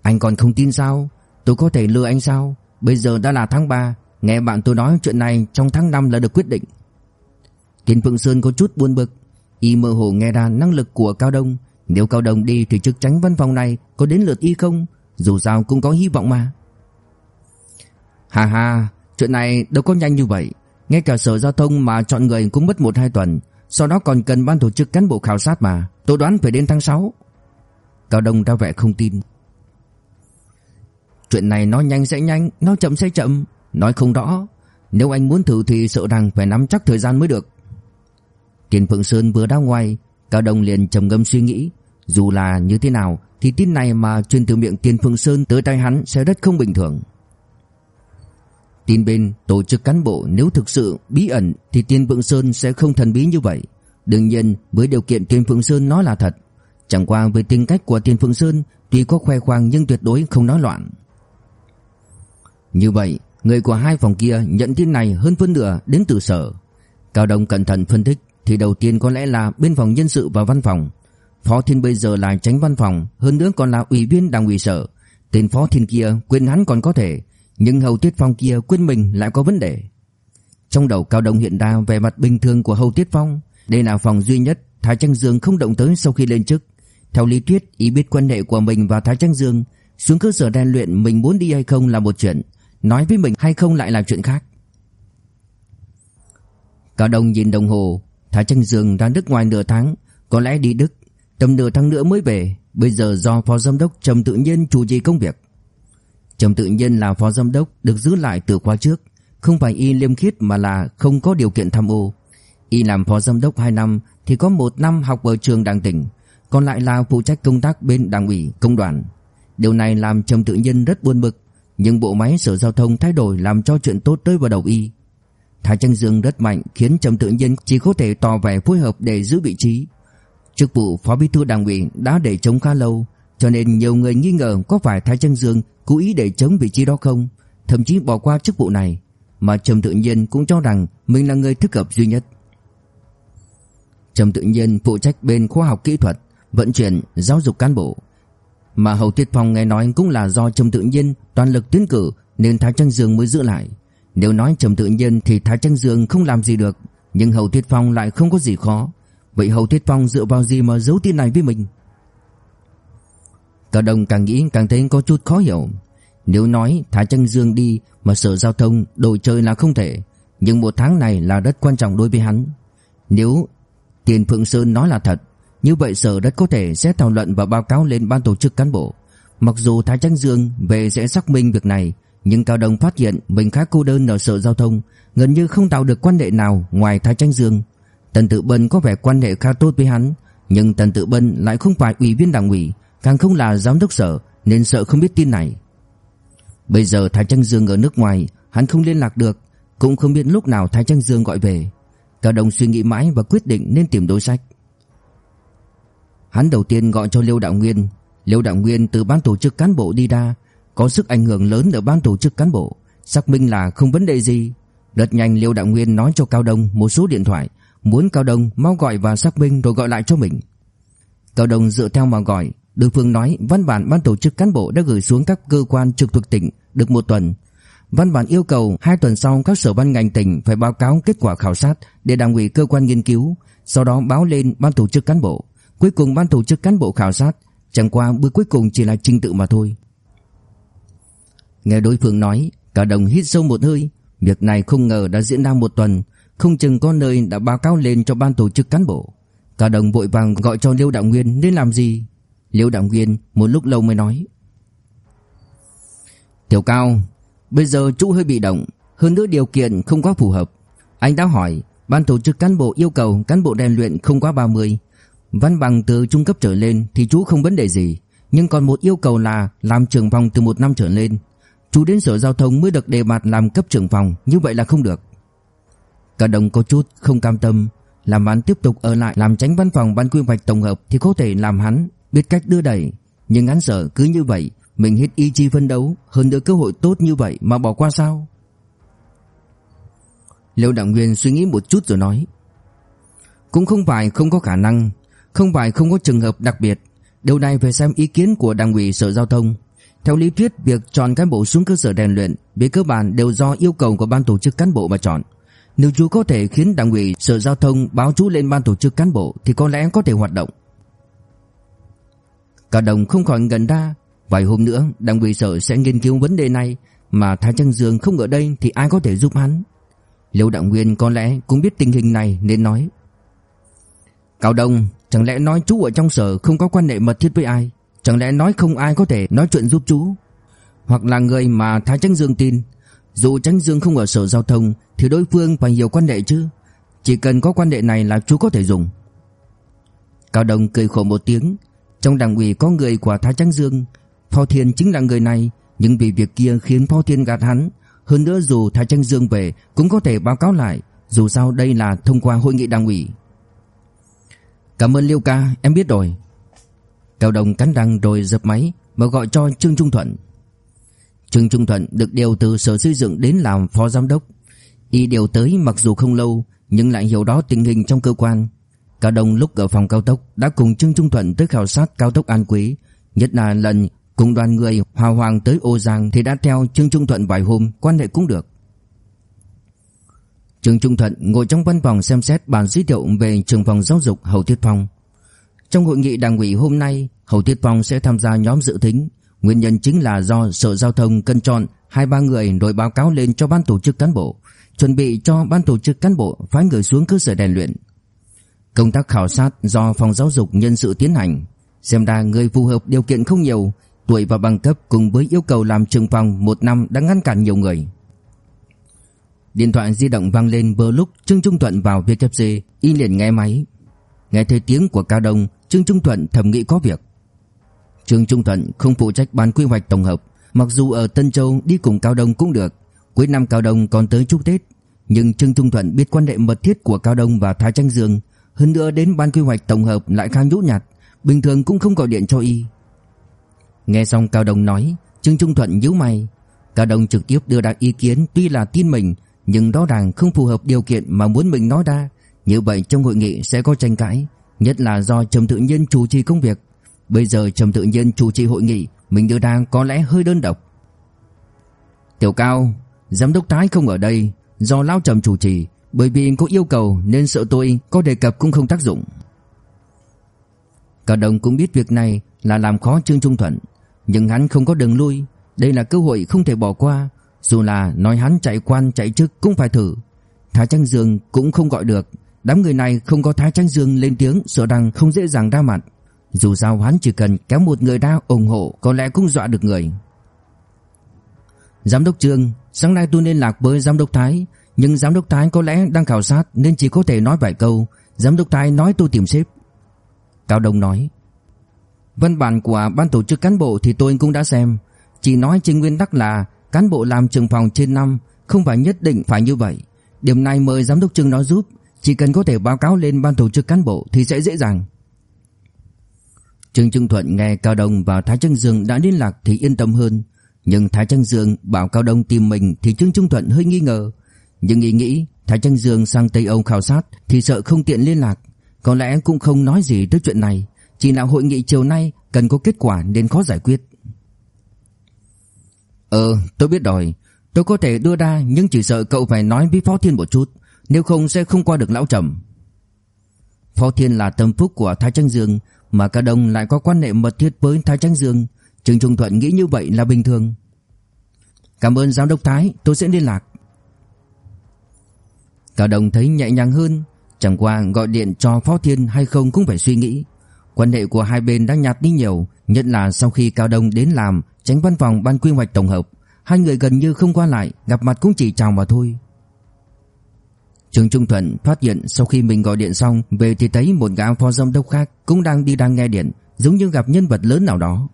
anh còn không tin sao? Tôi có thể lừa anh sao? Bây giờ đã là tháng 3 Nghe bạn tôi nói chuyện này trong tháng 5 là được quyết định. Tiến Phượng Sơn có chút buồn bực. Y mơ hồ nghe ra năng lực của Cao Đông. Nếu Cao Đông đi thì chức tránh văn phòng này Có đến lượt Y không? Dù sao cũng có hy vọng mà. Hà hà Chuyện này đâu có nhanh như vậy. Ngay cả sở giao thông mà chọn người cũng mất 1-2 tuần. Sau đó còn cần ban tổ chức cán bộ khảo sát mà. Tôi đoán phải đến tháng 6 Cao Đông ra vẻ không tin. Chuyện này nói nhanh sẽ nhanh, Nói chậm sẽ chậm. Nói không rõ, Nếu anh muốn thử thì sợ rằng phải nắm chắc thời gian mới được. Tiền Phượng Sơn vừa ra ngoài Cao Đông liền trầm ngâm suy nghĩ. Dù là như thế nào, Thì tin này mà truyền từ miệng Tiền Phượng Sơn tới tay hắn Sẽ rất không bình thường. Tin bên tổ chức cán bộ Nếu thực sự bí ẩn Thì Tiền Phượng Sơn sẽ không thần bí như vậy. Đương nhiên, với điều kiện Tiền Phượng Sơn nói là thật. Chẳng qua về tính cách của Tiền Phượng Sơn Tuy có khoe khoang nhưng tuyệt đối không nói loạn. Như vậy, Người của hai phòng kia nhận tin này hơn phân nửa đến từ sở. Cao Đông cẩn thận phân tích, Thì đầu tiên có lẽ là bên phòng nhân sự và văn phòng. Phó Thiên bây giờ là tránh văn phòng, Hơn nữa còn là ủy viên đảng ủy sở. Tên Phó Thiên kia quên hắn còn có thể, Nhưng Hầu Tiết Phong kia quên mình lại có vấn đề. Trong đầu Cao Đông hiện ra về mặt bình thường của Hầu Tiết Phong. Đây là phòng duy nhất Thái Trăng Dương không động tới sau khi lên chức. Theo lý thuyết, ý biết quan hệ của mình và Thái Trăng Dương, Xuống cơ sở rèn luyện mình muốn đi hay không là một chuyện. Nói với mình hay không lại là chuyện khác. Cả đồng nhìn đồng hồ Thái Trăng Dương ra nước ngoài nửa tháng, Có lẽ đi Đức, Tầm nửa tháng nữa mới về. Bây giờ do phó giám đốc Trầm Tự Nhiên chủ trì công việc. Trầm Tự Nhiên là phó giám đốc Được giữ lại từ khóa trước, Không phải y liêm khiết mà là không có điều kiện tham ô. Y làm phó giám đốc 2 năm Thì có 1 năm học ở trường đảng tỉnh, Còn lại là phụ trách công tác bên đảng ủy, công đoàn. Điều này làm Trầm Tự Nhiên rất buồn bực. Nhưng bộ máy sở giao thông thay đổi Làm cho chuyện tốt tới vào đầu y. Thái Trăng Dương rất mạnh khiến Trầm Tự Nhiên chỉ có thể tỏ vẻ phối hợp để giữ vị trí. Chức vụ phó bí thư đảng ủy đã để chống khá lâu, cho nên nhiều người nghi ngờ có phải Thái Trân Dương cố ý để chống vị trí đó không, thậm chí bỏ qua chức vụ này, mà Trầm Tự Nhiên cũng cho rằng mình là người thích hợp duy nhất. Trầm Tự Nhiên phụ trách bên khoa học kỹ thuật, vận chuyển, giáo dục cán bộ, mà Hầu Tiết Phong nghe nói cũng là do Trầm Tự Nhiên toàn lực tiến cử nên Thái Trân Dương mới giữ lại. Nếu nói Trầm Tự Nhiên thì Thái Trân Dương không làm gì được, nhưng Hầu Tiết Phong lại không có gì khó. Vậy Hầu Thiết Phong dựa vào gì mà giấu tin này với mình Cả đồng càng nghĩ càng thấy có chút khó hiểu Nếu nói thái chân dương đi Mà sở giao thông đổi chơi là không thể Nhưng một tháng này là rất quan trọng đối với hắn Nếu Tiền Phượng Sơn nói là thật như vậy sở rất có thể sẽ thảo luận và báo cáo lên ban tổ chức cán bộ Mặc dù Thái Trăng Dương về sẽ xác minh việc này Nhưng Cao Đồng phát hiện mình khá cô đơn ở sở giao thông Gần như không tạo được quan hệ nào ngoài Thái Trăng Dương Tần Tự Bân có vẻ quan hệ khá tốt với hắn, nhưng Tần Tự Bân lại không phải ủy viên đảng ủy, càng không là giám đốc sở nên sợ không biết tin này. Bây giờ Thái Trăng Dương ở nước ngoài, hắn không liên lạc được, cũng không biết lúc nào Thái Trăng Dương gọi về. Cao Đồng suy nghĩ mãi và quyết định nên tìm đối sách. Hắn đầu tiên gọi cho Liêu Đạo Nguyên, Liêu Đạo Nguyên từ ban tổ chức cán bộ đi ra, có sức ảnh hưởng lớn ở ban tổ chức cán bộ, xác minh là không vấn đề gì. Rất nhanh Liêu Đạo Nguyên nói cho Cao Đông một số điện thoại, Muốn Cao Đông mau gọi và xác minh rồi gọi lại cho mình Cao Đông dựa theo mà gọi Đối phương nói văn bản ban tổ chức cán bộ đã gửi xuống các cơ quan trực thuộc tỉnh được một tuần Văn bản yêu cầu hai tuần sau các sở ban ngành tỉnh phải báo cáo kết quả khảo sát để đảng ủy cơ quan nghiên cứu, sau đó báo lên ban tổ chức cán bộ. Cuối cùng ban tổ chức cán bộ khảo sát, chẳng qua bước cuối cùng chỉ là trình tự mà thôi. Nghe đối phương nói, cả đồng hít sâu một hơi, việc này không ngờ đã diễn ra một tuần, không chừng có nơi đã báo cáo lên cho ban tổ chức cán bộ. Cả đồng vội vàng gọi cho Liêu Đạo Nguyên nên làm gì? Liêu Đạo Nguyên một lúc lâu mới nói Tiểu Cao Bây giờ chú hơi bị động. Hơn nữa điều kiện không quá phù hợp. Anh đã hỏi Ban tổ chức cán bộ yêu cầu cán bộ rèn luyện không quá 30 Văn bằng từ trung cấp trở lên Thì chú không vấn đề gì, Nhưng còn một yêu cầu là Làm trưởng phòng từ một năm trở lên. Chú đến sở giao thông mới được đề bạt làm cấp trưởng phòng, Như vậy là không được. Cả đồng có chút không cam tâm, Làm hắn tiếp tục ở lại làm tránh văn phòng ban quy hoạch tổng hợp Thì có thể làm hắn biết cách đưa đẩy. Nhưng hắn sợ cứ như vậy, Mình hết ý chí phân đấu, Hơn nữa cơ hội tốt như vậy mà bỏ qua sao? Liêu Đặng Nguyên suy nghĩ một chút rồi nói, Cũng không phải không có khả năng không phải không có trường hợp đặc biệt Điều này phải xem ý kiến của đảng ủy sở giao thông Theo lý thuyết Việc chọn cán bộ xuống cơ sở rèn luyện Về cơ bản đều do yêu cầu của ban tổ chức cán bộ mà chọn nếu chú có thể khiến đảng ủy sở giao thông báo chú lên ban tổ chức cán bộ thì có lẽ có thể hoạt động. Cả đồng không khỏi gần ra, vài hôm nữa đảng ủy sở sẽ nghiên cứu vấn đề này mà Thái Trăng Dương không ở đây thì ai có thể giúp hắn. Liêu Đạo Nguyên có lẽ cũng biết tình hình này nên nói. Cao Đông, chẳng lẽ nói chú ở trong sở không có quan hệ mật thiết với ai? Chẳng lẽ nói không ai có thể nói chuyện giúp chú? Hoặc là người mà Thái Tránh Dương tin, dù Tránh Dương không ở sở giao thông, Thì đối phương phải hiểu quan hệ chứ. Chỉ cần có quan hệ này là chú có thể dùng. Cao đồng cười khổ một tiếng. Trong đảng ủy có người của Thái Tránh Dương. Phó Thiên chính là người này. Nhưng vì việc kia khiến Phó Thiên gạt hắn. Hơn nữa dù Thái Tránh Dương về, Cũng có thể báo cáo lại. Dù sao đây là thông qua hội nghị đảng ủy. Cảm ơn Liêu ca, em biết rồi. Cao đồng cắn răng rồi dập máy, mà gọi cho Trương Trung Thuận. Trương Trung Thuận được điều từ sở xây dựng đến làm phó giám đốc. Y điều tới mặc dù không lâu, Nhưng lại hiểu đó tình hình trong cơ quan. Cao Đông lúc ở phòng cao tốc Đã cùng Trương Trung Thuận tới khảo sát cao tốc An Quý. Nhất là lần cùng đoàn người Hòa Hoàng tới Ô Giang Thì đã theo Trương Trung Thuận vài hôm Quan hệ cũng được trường Trung Thuận ngồi trong văn phòng xem xét bản giới thiệu về trường phòng giáo dục Hầu Thiết Phong. Trong hội nghị đảng ủy hôm nay, Hầu Thiết Phong sẽ tham gia nhóm dự thính. Nguyên nhân chính là do Sở Giao thông cân chọn hai ba người rồi báo cáo lên cho ban tổ chức cán bộ, chuẩn bị cho ban tổ chức cán bộ phái người xuống cơ sở rèn luyện. Công tác khảo sát do phòng giáo dục nhân sự tiến hành, xem ra người phù hợp điều kiện không nhiều, tuổi và bằng cấp cùng với yêu cầu làm trường phòng một năm đã ngăn cản nhiều người. Điện thoại di động vang lên vừa lúc Trương Trung Thuận vào VKC, y liền nghe máy. Nghe thấy tiếng của Cao Đông, Trương Trung Thuận thầm nghĩ có việc. Trương Trung Thuận không phụ trách ban quy hoạch tổng hợp, mặc dù ở Tân Châu đi cùng Cao Đông cũng được, cuối năm Cao Đông còn tới chúc Tết, nhưng Trương Trung Thuận biết quan hệ mật thiết của Cao Đông và Thái Tranh Dương, hơn nữa đến ban quy hoạch tổng hợp lại khá nhũ nhạt, bình thường cũng không gọi điện cho y. Nghe xong Cao Đông nói, Trương Trung Thuận nhíu mày, Cao Đông trực tiếp đưa ra ý kiến tuy là tin mình nhưng đó ràng không phù hợp điều kiện mà muốn mình nói ra. Như vậy trong hội nghị sẽ có tranh cãi, nhất là do Trầm Tự Nhiên chủ trì công việc. Bây giờ Trầm Tự Nhiên chủ trì hội nghị, mình đưa ra có lẽ hơi đơn độc. Tiểu Cao, giám đốc Thái không ở đây, do lão Trầm chủ trì, bởi vì có yêu cầu nên sợ tôi có đề cập cũng không tác dụng. Cả đồng cũng biết việc này là làm khó Trương Trung Thuận, nhưng hắn không có đường lui, đây là cơ hội không thể bỏ qua, dù là nói hắn chạy quan, chạy chức cũng phải thử. Thái Trăng Dương cũng không gọi được. Đám người này không có Thái Trăng Dương lên tiếng, Sợ rằng không dễ dàng ra mặt. Dù sao hắn chỉ cần kéo một người ra ủng hộ, Có lẽ cũng dọa được người. Giám đốc Trương, Sáng nay tôi liên lạc với giám đốc Thái, Nhưng giám đốc Thái có lẽ đang khảo sát Nên chỉ có thể nói vài câu. Giám đốc Thái nói tôi tìm sếp. Cao Đông nói, Văn bản của ban tổ chức cán bộ thì tôi cũng đã xem. Chỉ nói trên nguyên tắc là Cán bộ làm trưởng phòng trên năm Không phải nhất định phải như vậy. Điểm này mời giám đốc Trương nói giúp. Chỉ cần có thể báo cáo lên ban tổ chức cán bộ Thì sẽ dễ dàng. Trương Trung Thuận nghe Cao Đông và Thái Trăng Dương đã liên lạc thì yên tâm hơn. Nhưng Thái Trăng Dương bảo Cao Đông tìm mình Thì Trương Trung Thuận hơi nghi ngờ. Nhưng nghĩ nghĩ, Thái Trăng Dương sang Tây Âu khảo sát Thì sợ không tiện liên lạc. Có lẽ cũng không nói gì tới chuyện này. Chỉ là hội nghị chiều nay cần có kết quả nên khó giải quyết. Ờ tôi biết rồi. Tôi có thể đưa ra, nhưng chỉ sợ cậu phải nói với Phó Thiên một chút. Nếu không sẽ không qua được lão trầm. Phó Thiên là tâm phúc của Thái Trăng Dương, Mà cả đồng lại có quan hệ mật thiết với Thái Trăng Dương. Trương Trung Thuận nghĩ như vậy là bình thường. Cảm ơn giám đốc Thái, Tôi sẽ liên lạc. Cả đồng thấy nhẹ nhàng hơn. Chẳng qua gọi điện cho Phó Thiên hay không cũng phải suy nghĩ. Quan hệ của hai bên đã nhạt đi nhiều, Nhất là sau khi Cao Đông đến làm Tránh văn phòng ban quy hoạch tổng hợp. Hai người gần như không qua lại Gặp mặt cũng chỉ chào mà thôi. Trường Trung Thuận phát hiện sau khi mình gọi điện xong Về thì thấy một gã phó giám đốc khác Cũng đang đi đang nghe điện Giống như gặp nhân vật lớn nào đó.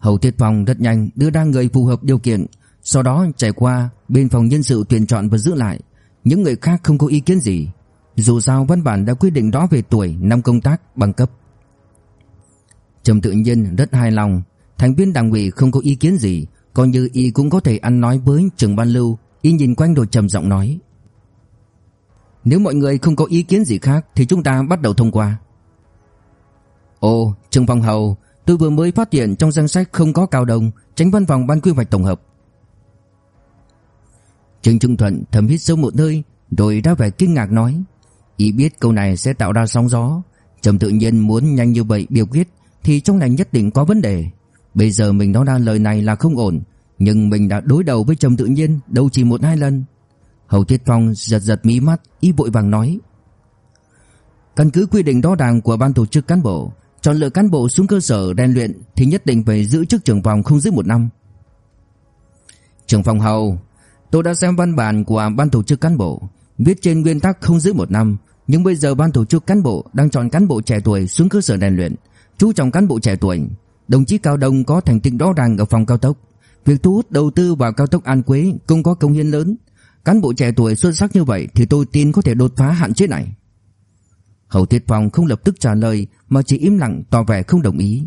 Hầu Thiết Phong rất nhanh đưa ra người phù hợp điều kiện Sau đó trải qua bên phòng nhân sự tuyển chọn và giữ lại. Những người khác không có ý kiến gì Dù sao văn bản đã quyết định đó về tuổi, năm công tác, bằng cấp. Trầm tự nhiên rất hài lòng Thành viên đảng ủy không có ý kiến gì, Coi như y cũng có thể ăn nói với trưởng ban lưu. Y nhìn quanh rồi trầm giọng nói. Nếu mọi người không có ý kiến gì khác, Thì chúng ta bắt đầu thông qua. Ồ, Trương Phong Hầu, Tôi vừa mới phát hiện trong danh sách không có cao đông. Tránh văn phòng ban quy hoạch tổng hợp. Trương Trung Thuận thầm hít sâu một hơi, Rồi đã vẻ kinh ngạc nói. Y biết câu này sẽ tạo ra sóng gió, Trầm tự nhiên muốn nhanh như vậy biểu quyết, Thì trong này nhất định có vấn đề. Bây giờ mình nói ra lời này là không ổn, Nhưng mình đã đối đầu với Trầm tự nhiên Đâu chỉ một hai lần. Hầu Thiết Phong giật giật mí mắt, Y vội vàng nói, Căn cứ quy định đó ràng của ban tổ chức cán bộ, Chọn lựa cán bộ xuống cơ sở rèn luyện Thì nhất định phải giữ chức trưởng phòng không dưới một năm. Trưởng phòng hầu, Tôi đã xem văn bản của ban tổ chức cán bộ, Viết trên nguyên tắc không dưới một năm. Nhưng bây giờ ban tổ chức cán bộ Đang chọn cán bộ trẻ tuổi xuống cơ sở rèn luyện, Chú trọng cán bộ trẻ tuổi. Đồng chí Cao Đông có thành tích rõ ràng ở phòng cao tốc. Việc thu hút đầu tư vào cao tốc An Quế cũng có công hiến lớn. Cán bộ trẻ tuổi xuất sắc như vậy thì tôi tin có thể đột phá hạn chế này. Hầu Thiết Phong không lập tức trả lời mà chỉ im lặng tỏ vẻ không đồng ý.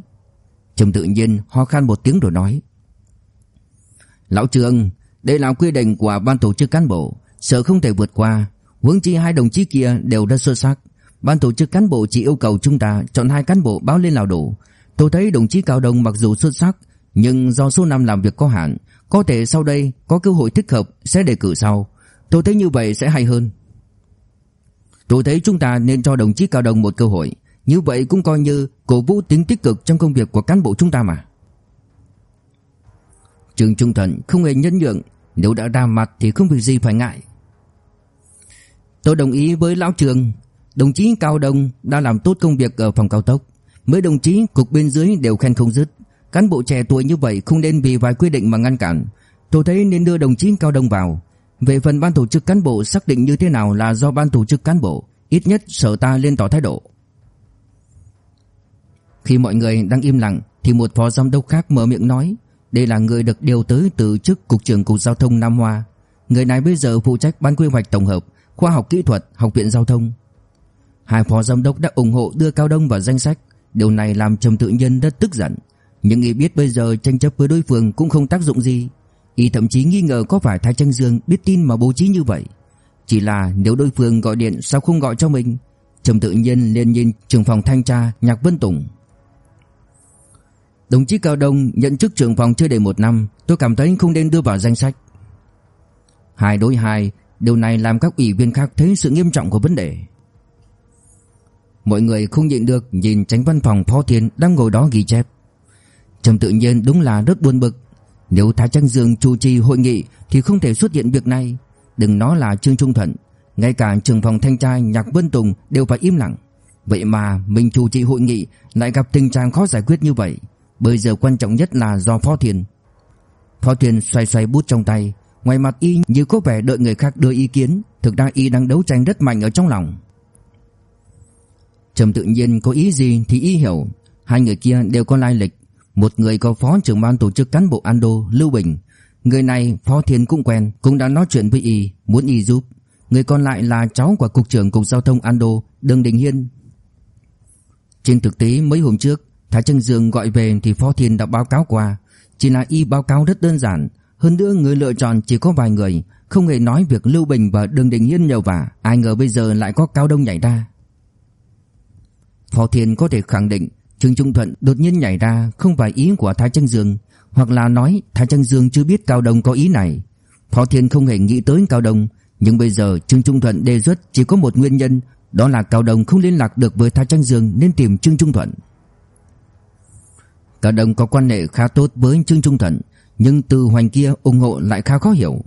Trầm tự nhiên ho khan một tiếng rồi nói. Lão Trương, đây là quy định của ban tổ chức cán bộ, sợ không thể vượt qua. Huống chi hai đồng chí kia đều rất xuất sắc. Ban tổ chức cán bộ chỉ yêu cầu chúng ta chọn hai cán bộ báo lên lào đủ. Tôi thấy đồng chí Cao Đông mặc dù xuất sắc, nhưng do số năm làm việc có hạn, có thể sau đây có cơ hội thích hợp sẽ đề cử sau. Tôi thấy như vậy sẽ hay hơn. Tôi thấy chúng ta nên cho đồng chí Cao Đông một cơ hội, như vậy cũng coi như cổ vũ tính tích cực trong công việc của cán bộ chúng ta mà. Trường Trung Thần không hề nhân nhượng, nếu đã ra mặt thì không việc gì phải ngại. Tôi đồng ý với lão trường, đồng chí Cao Đông đã làm tốt công việc ở phòng cao tốc, mấy đồng chí cục bên dưới đều khen không dứt. Cán bộ trẻ tuổi như vậy không nên vì vài quy định mà ngăn cản. Tôi thấy nên đưa đồng chí Cao Đông vào. Về phần ban tổ chức cán bộ xác định như thế nào là do ban tổ chức cán bộ, ít nhất sở ta lên tỏ thái độ. Khi mọi người đang im lặng thì một phó giám đốc khác mở miệng nói, đây là người được điều tới từ chức cục trưởng cục giao thông Nam Hoa. Người này bây giờ phụ trách ban quy hoạch tổng hợp, khoa học kỹ thuật, học viện giao thông. Hai phó giám đốc đã ủng hộ đưa Cao Đông vào danh sách, điều này làm Trầm Tự Nhân rất tức giận. Nhưng y biết bây giờ tranh chấp với đối phương cũng không tác dụng gì. Y thậm chí nghi ngờ có phải Thái Tranh Dương biết tin mà bố trí như vậy. Chỉ là nếu đối phương gọi điện sao không gọi cho mình? Trầm Tự Nhân liền nhìn trưởng phòng thanh tra Nhạc Vân Tùng. Đồng chí Cao Đông nhận chức trưởng phòng chưa đầy một năm, tôi cảm thấy không nên đưa vào danh sách. Hai đối hai, điều này làm các ủy viên khác thấy sự nghiêm trọng của vấn đề. Mọi người không nhịn được nhìn tránh văn phòng Phó Thiên đang ngồi đó ghi chép. Trầm tự nhiên đúng là rất buồn bực. Nếu Thái Trăng Dương chủ trì hội nghị thì không thể xuất hiện việc này. Đừng nói là Trương Trung Thuận, ngay cả trưởng phòng thanh tra Nhạc Vân Tùng đều phải im lặng. Vậy mà mình chủ trì hội nghị lại gặp tình trạng khó giải quyết như vậy. Bây giờ quan trọng nhất là do Phó Thiên. Phó Thiên xoay xoay bút trong tay, ngoài mặt y như có vẻ đợi người khác đưa ý kiến, thực ra y đang đấu tranh rất mạnh ở trong lòng. Trầm tự nhiên có ý gì thì y hiểu, hai người kia đều có lai lịch, một người có phó trưởng ban tổ chức cán bộ Ando Lưu Bình, người này Phó Thiên cũng quen, cũng đã nói chuyện với y, muốn y giúp. Người còn lại là cháu của cục trưởng cục giao thông Ando, Đường Đình Hiên. Trên thực tế mấy hôm trước, Thái Trân Dương gọi về thì Phó Thiên đã báo cáo qua, chỉ là y báo cáo rất đơn giản, hơn nữa người lựa chọn chỉ có vài người, không hề nói việc Lưu Bình và Đường Đình Hiên nhờ vả, ai ngờ bây giờ lại có Cao Đông nhảy ra. Phó Thiên có thể khẳng định Trương Trung Thuận đột nhiên nhảy ra không phải ý của Thái Trân Dương, hoặc là nói Thái Trân Dương chưa biết Cao Đông có ý này. Phó Thiên không hề nghĩ tới Cao Đông, nhưng bây giờ Trương Trung Thuận đề xuất chỉ có một nguyên nhân, đó là Cao Đông không liên lạc được với Thái Trân Dương nên tìm Trương Trung Thuận. Cao Đông có quan hệ khá tốt với Trương Trung Thuận, nhưng từ hoành kia ủng hộ lại khá khó hiểu.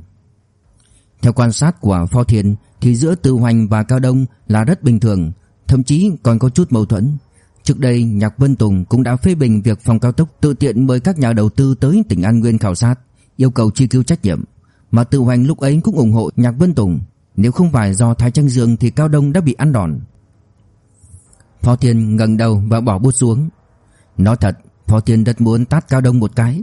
Theo quan sát của Phó Thiên thì giữa Từ Hoành và Cao Đông là rất bình thường, thậm chí còn có chút mâu thuẫn. Trước đây Nhạc Vân Tùng cũng đã phê bình việc phòng cao tốc tự tiện mời các nhà đầu tư tới tỉnh An Nguyên khảo sát, yêu cầu truy cứu trách nhiệm. Mà Từ Hoành lúc ấy cũng ủng hộ Nhạc Vân Tùng, nếu không phải do Thái Tranh Dương thì Cao Đông đã bị ăn đòn. Phó Thiên ngẩng đầu và bỏ bút xuống. Nói thật, Phó Thiên rất muốn tát Cao Đông một cái.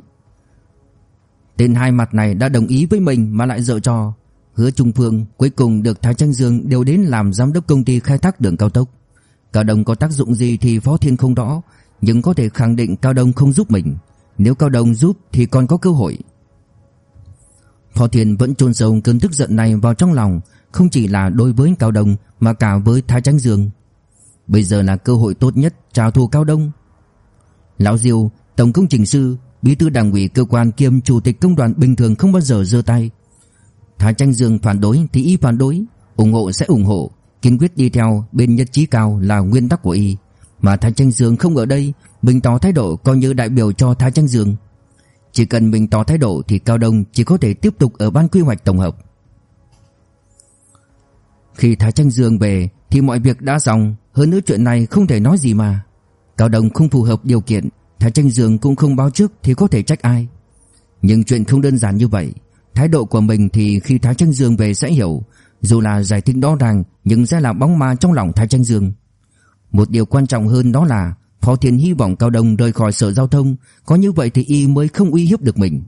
Tên hai mặt này đã đồng ý với mình mà lại dở trò. Hứa Trung Phương cuối cùng được Thái Tranh Dương đều đến làm giám đốc công ty khai thác đường cao tốc. Cao Đông có tác dụng gì thì Phó Thiên không rõ, nhưng có thể khẳng định Cao Đông không giúp mình. Nếu Cao Đông giúp thì còn có cơ hội. Phó Thiên vẫn chôn sâu cơn tức giận này vào trong lòng, không chỉ là đối với Cao Đông mà cả với Thái Tranh Dương. Bây giờ là cơ hội tốt nhất trả thù Cao Đông. Lão Diêu, tổng công trình sư, bí thư đảng ủy cơ quan kiêm chủ tịch công đoàn bình thường không bao giờ giơ tay. Thái Tranh Dương phản đối thì y phản đối, ủng hộ sẽ ủng hộ, kiên quyết đi theo bên nhất trí cao là nguyên tắc của y. Mà Thái Tranh Dương không ở đây, mình tỏ thái độ coi như đại biểu cho Thái Tranh Dương. Chỉ cần mình tỏ thái độ thì Cao Đông chỉ có thể tiếp tục ở ban quy hoạch tổng hợp. Khi Thái Tranh Dương về thì mọi việc đã xong, hơn nữa chuyện này không thể nói gì mà. Cao Đông không phù hợp điều kiện, Thái Tranh Dương cũng không báo trước thì có thể trách ai. Nhưng chuyện không đơn giản như vậy. Thái độ của mình thì khi Thái Tranh Dương về sẽ hiểu, dù là giải thích đó ràng nhưng sẽ là bóng ma trong lòng Thái Tranh Dương. Một điều quan trọng hơn đó là Phó Thiên hy vọng Cao Đông rời khỏi sở giao thông, có như vậy thì y mới không uy hiếp được mình.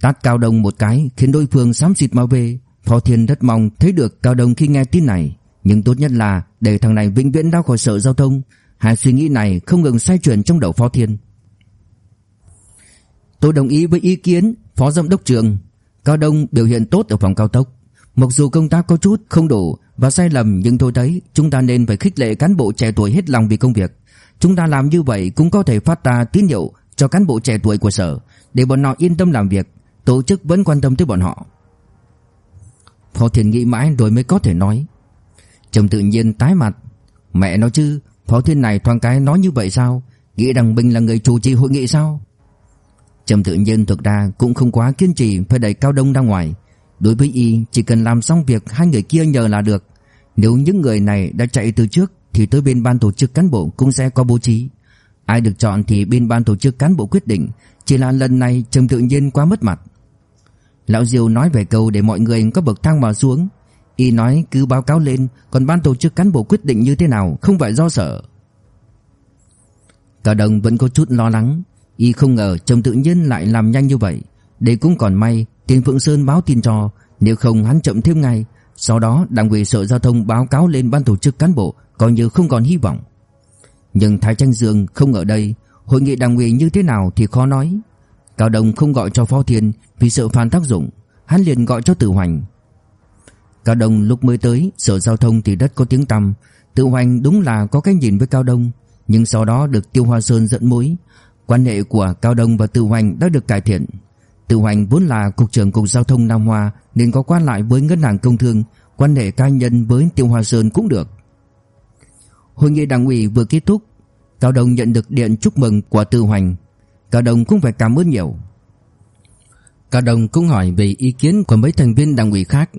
Tát Cao Đông một cái khiến đối phương xám xịt mau về, Phó Thiên rất mong thấy được Cao Đông khi nghe tin này, Nhưng tốt nhất là để thằng này vĩnh viễn ra khỏi sở giao thông. Hai suy nghĩ này không ngừng xoay chuyển trong đầu Phó Thiên. Tôi đồng ý với ý kiến Phó Giám đốc trường Cao Đông biểu hiện tốt ở phòng cao tốc Mặc dù công tác có chút không đủ và sai lầm nhưng tôi thấy chúng ta nên phải khích lệ cán bộ trẻ tuổi hết lòng vì công việc. Chúng ta làm như vậy cũng có thể phát ra tín hiệu cho cán bộ trẻ tuổi của sở để bọn họ yên tâm làm việc, tổ chức vẫn quan tâm tới bọn họ. Phó Thiên nghĩ mãi rồi mới có thể nói. chồng tự nhiên tái mặt, mẹ nói chứ, Phó Thiên này thoáng cái nói như vậy sao? Nghĩ rằng mình là người chủ trì hội nghị sao? Trầm tự nhiên thực ra cũng không quá kiên trì phải đẩy Cao Đông ra ngoài. Đối với y chỉ cần làm xong việc hai người kia nhờ là được. Nếu những người này đã chạy từ trước thì tới bên ban tổ chức cán bộ cũng sẽ có bố trí. Ai được chọn thì bên ban tổ chức cán bộ quyết định, chỉ là lần này Trầm tự nhiên quá mất mặt. Lão Diêu nói về câu để mọi người có bậc thang mà xuống. Y nói cứ báo cáo lên, còn ban tổ chức cán bộ quyết định như thế nào không phải do sở. Cả đồng vẫn có chút lo lắng, y không ngờ chồng tự nhiên lại làm nhanh như vậy. Đây cũng còn may, Tiền Phượng Sơn báo tin cho, nếu không hắn chậm thêm ngày, sau đó đảng ủy sở giao thông báo cáo lên ban tổ chức cán bộ, coi như không còn hy vọng. Nhưng Thái Tranh Dương không ở đây, hội nghị đảng ủy như thế nào thì khó nói. Cao Đồng không gọi cho Phó Thiên vì sợ phản tác dụng, hắn liền gọi cho Tử Hoành. Cao Đồng lúc mới tới sở giao thông thì đất có tiếng tăm, Tử Hoành đúng là có cái nhìn với Cao Đông, nhưng sau đó được Tiêu Hoa Sơn dẫn mối, quan hệ của Cao Đông và Tư Hoành đã được cải thiện. Tư Hoành vốn là cục trưởng cục giao thông Nam Hoa nên có quan lại với ngân hàng công thương, quan hệ cá nhân với Tiêu Hoa Sơn cũng được. Hội nghị đảng ủy vừa kết thúc, Cao Đông nhận được điện chúc mừng của Tư Hoành. Cao Đông cũng phải cảm ơn nhiều. Cao Đông cũng hỏi về ý kiến của mấy thành viên đảng ủy khác.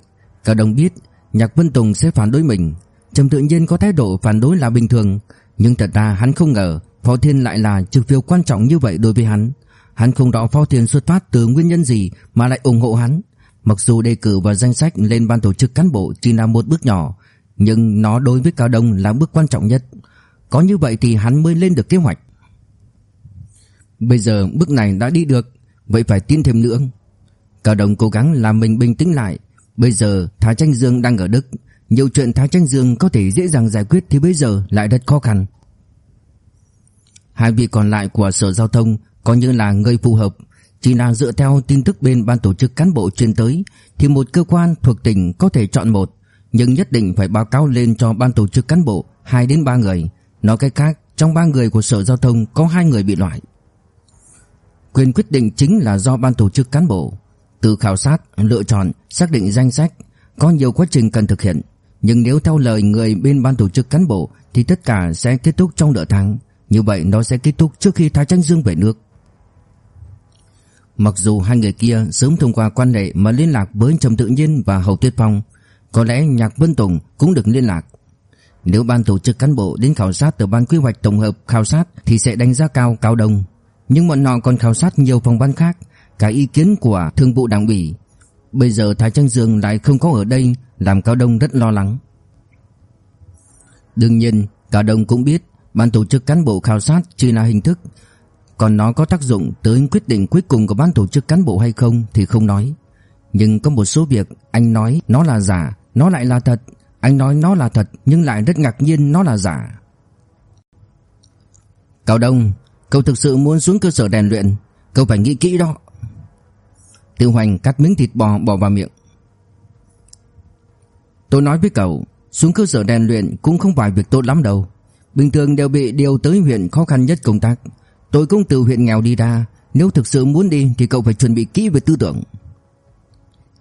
Cao Đông biết Nhạc Vân Tùng sẽ phản đối mình, Trầm tự nhiên có thái độ phản đối là bình thường, nhưng thật ra hắn không ngờ Phó Thiên lại là trực phiếu quan trọng như vậy đối với hắn. Hắn không rõ Phó Thiên xuất phát từ nguyên nhân gì mà lại ủng hộ hắn. Mặc dù đề cử vào danh sách lên ban tổ chức cán bộ chỉ là một bước nhỏ, nhưng nó đối với Cao Đông là bước quan trọng nhất. Có như vậy thì hắn mới lên được kế hoạch. Bây giờ bước này đã đi được, vậy phải tin thêm nữa. Cao Đông cố gắng làm mình bình tĩnh lại. Bây giờ Thái Tranh Dương đang ở Đức, nhiều chuyện Thái Tranh Dương có thể dễ dàng giải quyết thì bây giờ lại rất khó khăn. Hai vị còn lại của Sở Giao thông coi như là người phù hợp, chỉ là dựa theo tin tức bên ban tổ chức cán bộ truyền tới thì một cơ quan thuộc tỉnh có thể chọn một, nhưng nhất định phải báo cáo lên cho ban tổ chức cán bộ hai đến ba người. Nói cách khác, trong ba người của Sở Giao thông có hai người bị loại. Quyền quyết định chính là do ban tổ chức cán bộ, từ khảo sát, lựa chọn, xác định danh sách, có nhiều quá trình cần thực hiện, nhưng nếu theo lời người bên ban tổ chức cán bộ thì tất cả sẽ kết thúc trong nửa tháng, như vậy nó sẽ kết thúc trước khi Thái Tranh Dương về nước. Mặc dù hai người kia sớm thông qua quan hệ mà liên lạc với Trầm Tự Nhiên và Hầu Tuyết Phong, có lẽ Nhạc Vân Tùng cũng được liên lạc. Nếu ban tổ chức cán bộ đến khảo sát từ ban quy hoạch tổng hợp khảo sát thì sẽ đánh giá cao cao đông. Nhưng bọn họ còn khảo sát nhiều phòng ban khác, cả ý kiến của thương vụ đảng ủy. Bây giờ Thái Tranh Dương lại không có ở đây, làm cao đông rất lo lắng. Đương nhiên, cao đông cũng biết ban tổ chức cán bộ khảo sát chỉ là hình thức, còn nó có tác dụng tới quyết định cuối cùng của ban tổ chức cán bộ hay không thì không nói. Nhưng có một số việc anh nói nó là giả, nó lại là thật. Anh nói nó là thật nhưng lại rất ngạc nhiên nó là giả. Cao Đông, cậu thực sự muốn xuống cơ sở rèn luyện, cậu phải nghĩ kỹ đó. Tiêu Hoành cắt miếng thịt bò bỏ vào miệng. Tôi nói với cậu, xuống cơ sở rèn luyện cũng không phải việc tốt lắm đâu. Bình thường đều bị điều tới huyện khó khăn nhất công tác. Tôi cũng từ huyện nghèo đi ra, nếu thực sự muốn đi thì cậu phải chuẩn bị kỹ về tư tưởng.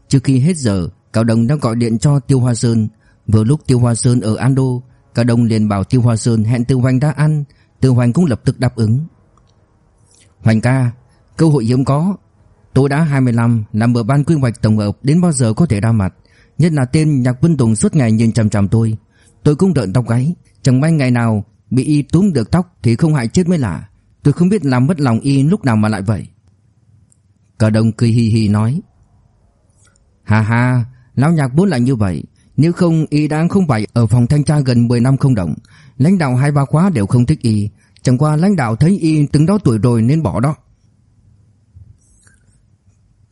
Trước khi hết giờ, Cao Đồng đã gọi điện cho Tiêu Hoa Sơn. Vừa lúc Tiêu Hoa Sơn ở Ando, Cao Đồng liền bảo Tiêu Hoa Sơn hẹn Tiêu Hoành ra ăn. Tiêu Hoành cũng lập tức đáp ứng. Hoành ca, cơ hội hiếm có. Tôi đã 25, làm ở ban quy hoạch tổng hợp đến bao giờ có thể ra mặt. Nhất là tên Nhạc Vân Tùng suốt ngày nhìn chằm chằm tôi. Tôi cũng đợn tóc gáy. Chẳng may ngày nào bị y túm được tóc thì không hại chết mới lạ. Tôi không biết làm mất lòng y lúc nào mà lại vậy. Cả đồng cười hì hì nói. Hà hà, lão nhạc vốn là như vậy. Nếu không y đang không phải ở phòng thanh tra gần 10 năm không động. Lãnh đạo hai ba khóa đều không thích y. Chẳng qua lãnh đạo thấy y từng đó tuổi rồi nên bỏ đó.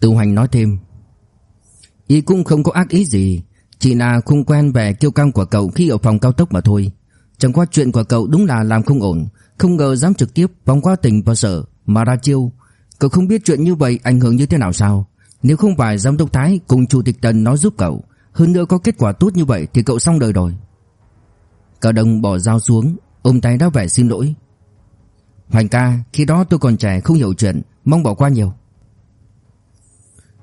Từ hoành nói thêm. Y cũng không có ác ý gì. Chỉ là không quen về kiêu căng của cậu khi ở phòng cao tốc mà thôi Chẳng qua chuyện của cậu đúng là làm không ổn. Không ngờ dám trực tiếp vòng qua tỉnh và sở Mà ra chiêu. Cậu không biết chuyện như vậy ảnh hưởng như thế nào sao? Nếu không phải giám đốc Thái cùng chủ tịch Tần nói giúp cậu, Hơn nữa có kết quả tốt như vậy Thì cậu xong đời rồi. Cả đồng bỏ dao xuống, Ôm tay đã vẻ xin lỗi. Hoành ca, khi đó tôi còn trẻ không hiểu chuyện, Mong bỏ qua nhiều.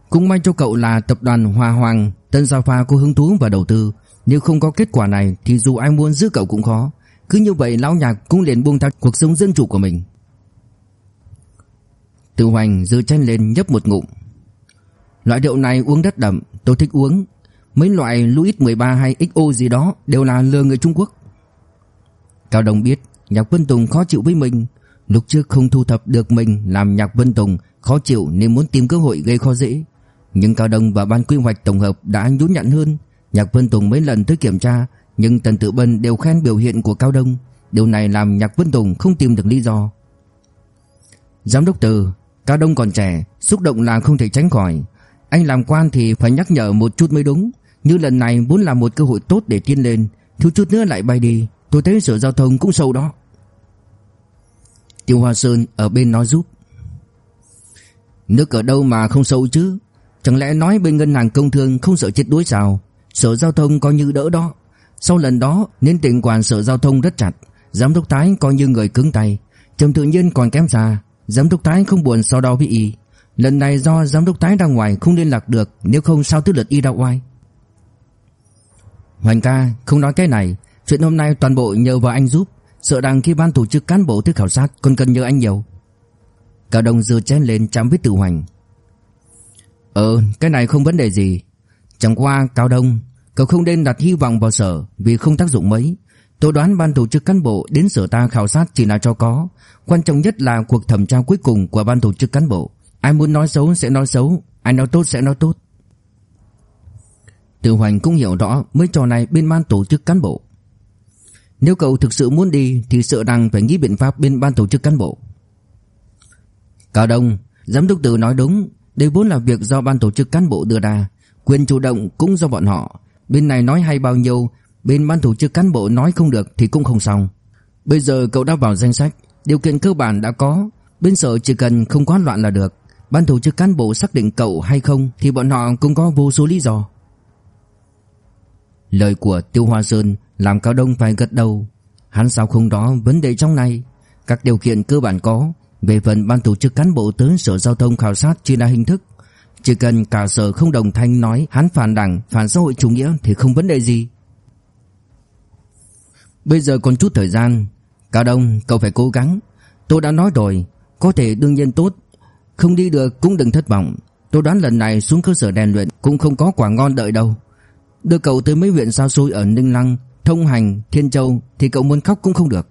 Cũng may cho cậu là tập đoàn Hoa Hoàng, Tân Giao Pha có hứng thú và đầu tư. Nếu không có kết quả này, Thì dù ai muốn giữ cậu cũng khó. Cứ như vậy, lão nhạc cũng liền buông tha cuộc sống dân chủ của mình. Từ Hoành dư chén lên nhấp một ngụm. Loại rượu này uống rất đậm, Tôi thích uống. Mấy loại Louis 13 hay XO gì đó Đều là lừa người Trung Quốc. Cao đồng biết Nhạc Vân Tùng khó chịu với mình. Lúc trước không thu thập được mình Làm Nhạc Vân Tùng, khó chịu Nên muốn tìm cơ hội gây khó dễ. Nhưng Cao đồng và ban quy hoạch tổng hợp đã nhún nhặn hơn. Nhạc Vân Tùng mấy lần tới kiểm tra, Nhưng Tần Tự Bân đều khen biểu hiện của Cao Đông. Điều này làm Nhạc Vân Tùng không tìm được lý do. Giám đốc Từ, Cao Đông còn trẻ, Xúc động là không thể tránh khỏi. Anh làm quan thì phải nhắc nhở một chút mới đúng. Như lần này muốn là một cơ hội tốt để tiến lên, Thiếu chút nữa lại bay đi. Tôi thấy sở giao thông cũng sâu đó. Tiêu Hoa Sơn ở bên nói giúp. Nước ở đâu mà không sâu chứ? Chẳng lẽ nói bên ngân hàng công thương không sợ chết đuối sao? Sở giao thông coi như đỡ đó. Sau lần đó, nên tỉnh quản sở giao thông rất chặt. Giám đốc tái coi như người cứng tay. Trầm tự nhiên còn kém xa. Giám đốc tái không buồn so đo với y. Lần này do giám đốc tái ra ngoài không liên lạc được, Nếu không sao tức lượt y ra ngoài Hoành ca, không nói cái này. Chuyện hôm nay toàn bộ nhờ vào anh giúp. Sợ rằng khi ban tổ chức cán bộ tới khảo sát Còn cần nhờ anh nhiều. Cả đồng dừa chén lên chạm với Tử Hoành. Ờ cái này không vấn đề gì. Chẳng qua, Cao Đông, Cậu không nên đặt hy vọng vào sở Vì không tác dụng mấy. Tôi đoán ban tổ chức cán bộ đến sở ta khảo sát chỉ là cho có. Quan trọng nhất là cuộc thẩm tra cuối cùng của ban tổ chức cán bộ. Ai muốn nói xấu sẽ nói xấu, Ai nói tốt sẽ nói tốt. Từ Hoành cũng hiểu rõ mấy trò này bên ban tổ chức cán bộ. Nếu cậu thực sự muốn đi Thì sợ rằng phải nghĩ biện pháp bên ban tổ chức cán bộ. Cao Đông, Giám đốc tử nói đúng, Đây vốn là việc do ban tổ chức cán bộ đưa ra. Quyền chủ động cũng do bọn họ. Bên này nói hay bao nhiêu, Bên ban tổ chức cán bộ nói không được thì cũng không xong. Bây giờ cậu đã vào danh sách, Điều kiện cơ bản đã có. Bên sở chỉ cần không quá loạn là được. Ban tổ chức cán bộ xác định cậu hay không Thì bọn họ cũng có vô số lý do. Lời của Tiêu Hoa Sơn làm Cao Đông phải gật đầu. Hắn sao không đó vấn đề trong này? Các điều kiện cơ bản có, Về phần ban tổ chức cán bộ tới sở giao thông khảo sát chỉ là hình thức. Chỉ cần cả sở không đồng thanh nói Hắn phản đảng, phản xã hội chủ nghĩa Thì không vấn đề gì. Bây giờ còn chút thời gian. Cao Đông cậu phải cố gắng. Tôi đã nói rồi Có thể đương nhiên tốt. Không đi được cũng đừng thất vọng. Tôi đoán lần này xuống cơ sở rèn luyện Cũng không có quả ngon đợi đâu. Đưa cậu tới mấy huyện xa xôi ở Ninh Lăng Thông Hành, Thiên Châu Thì cậu muốn khóc cũng không được.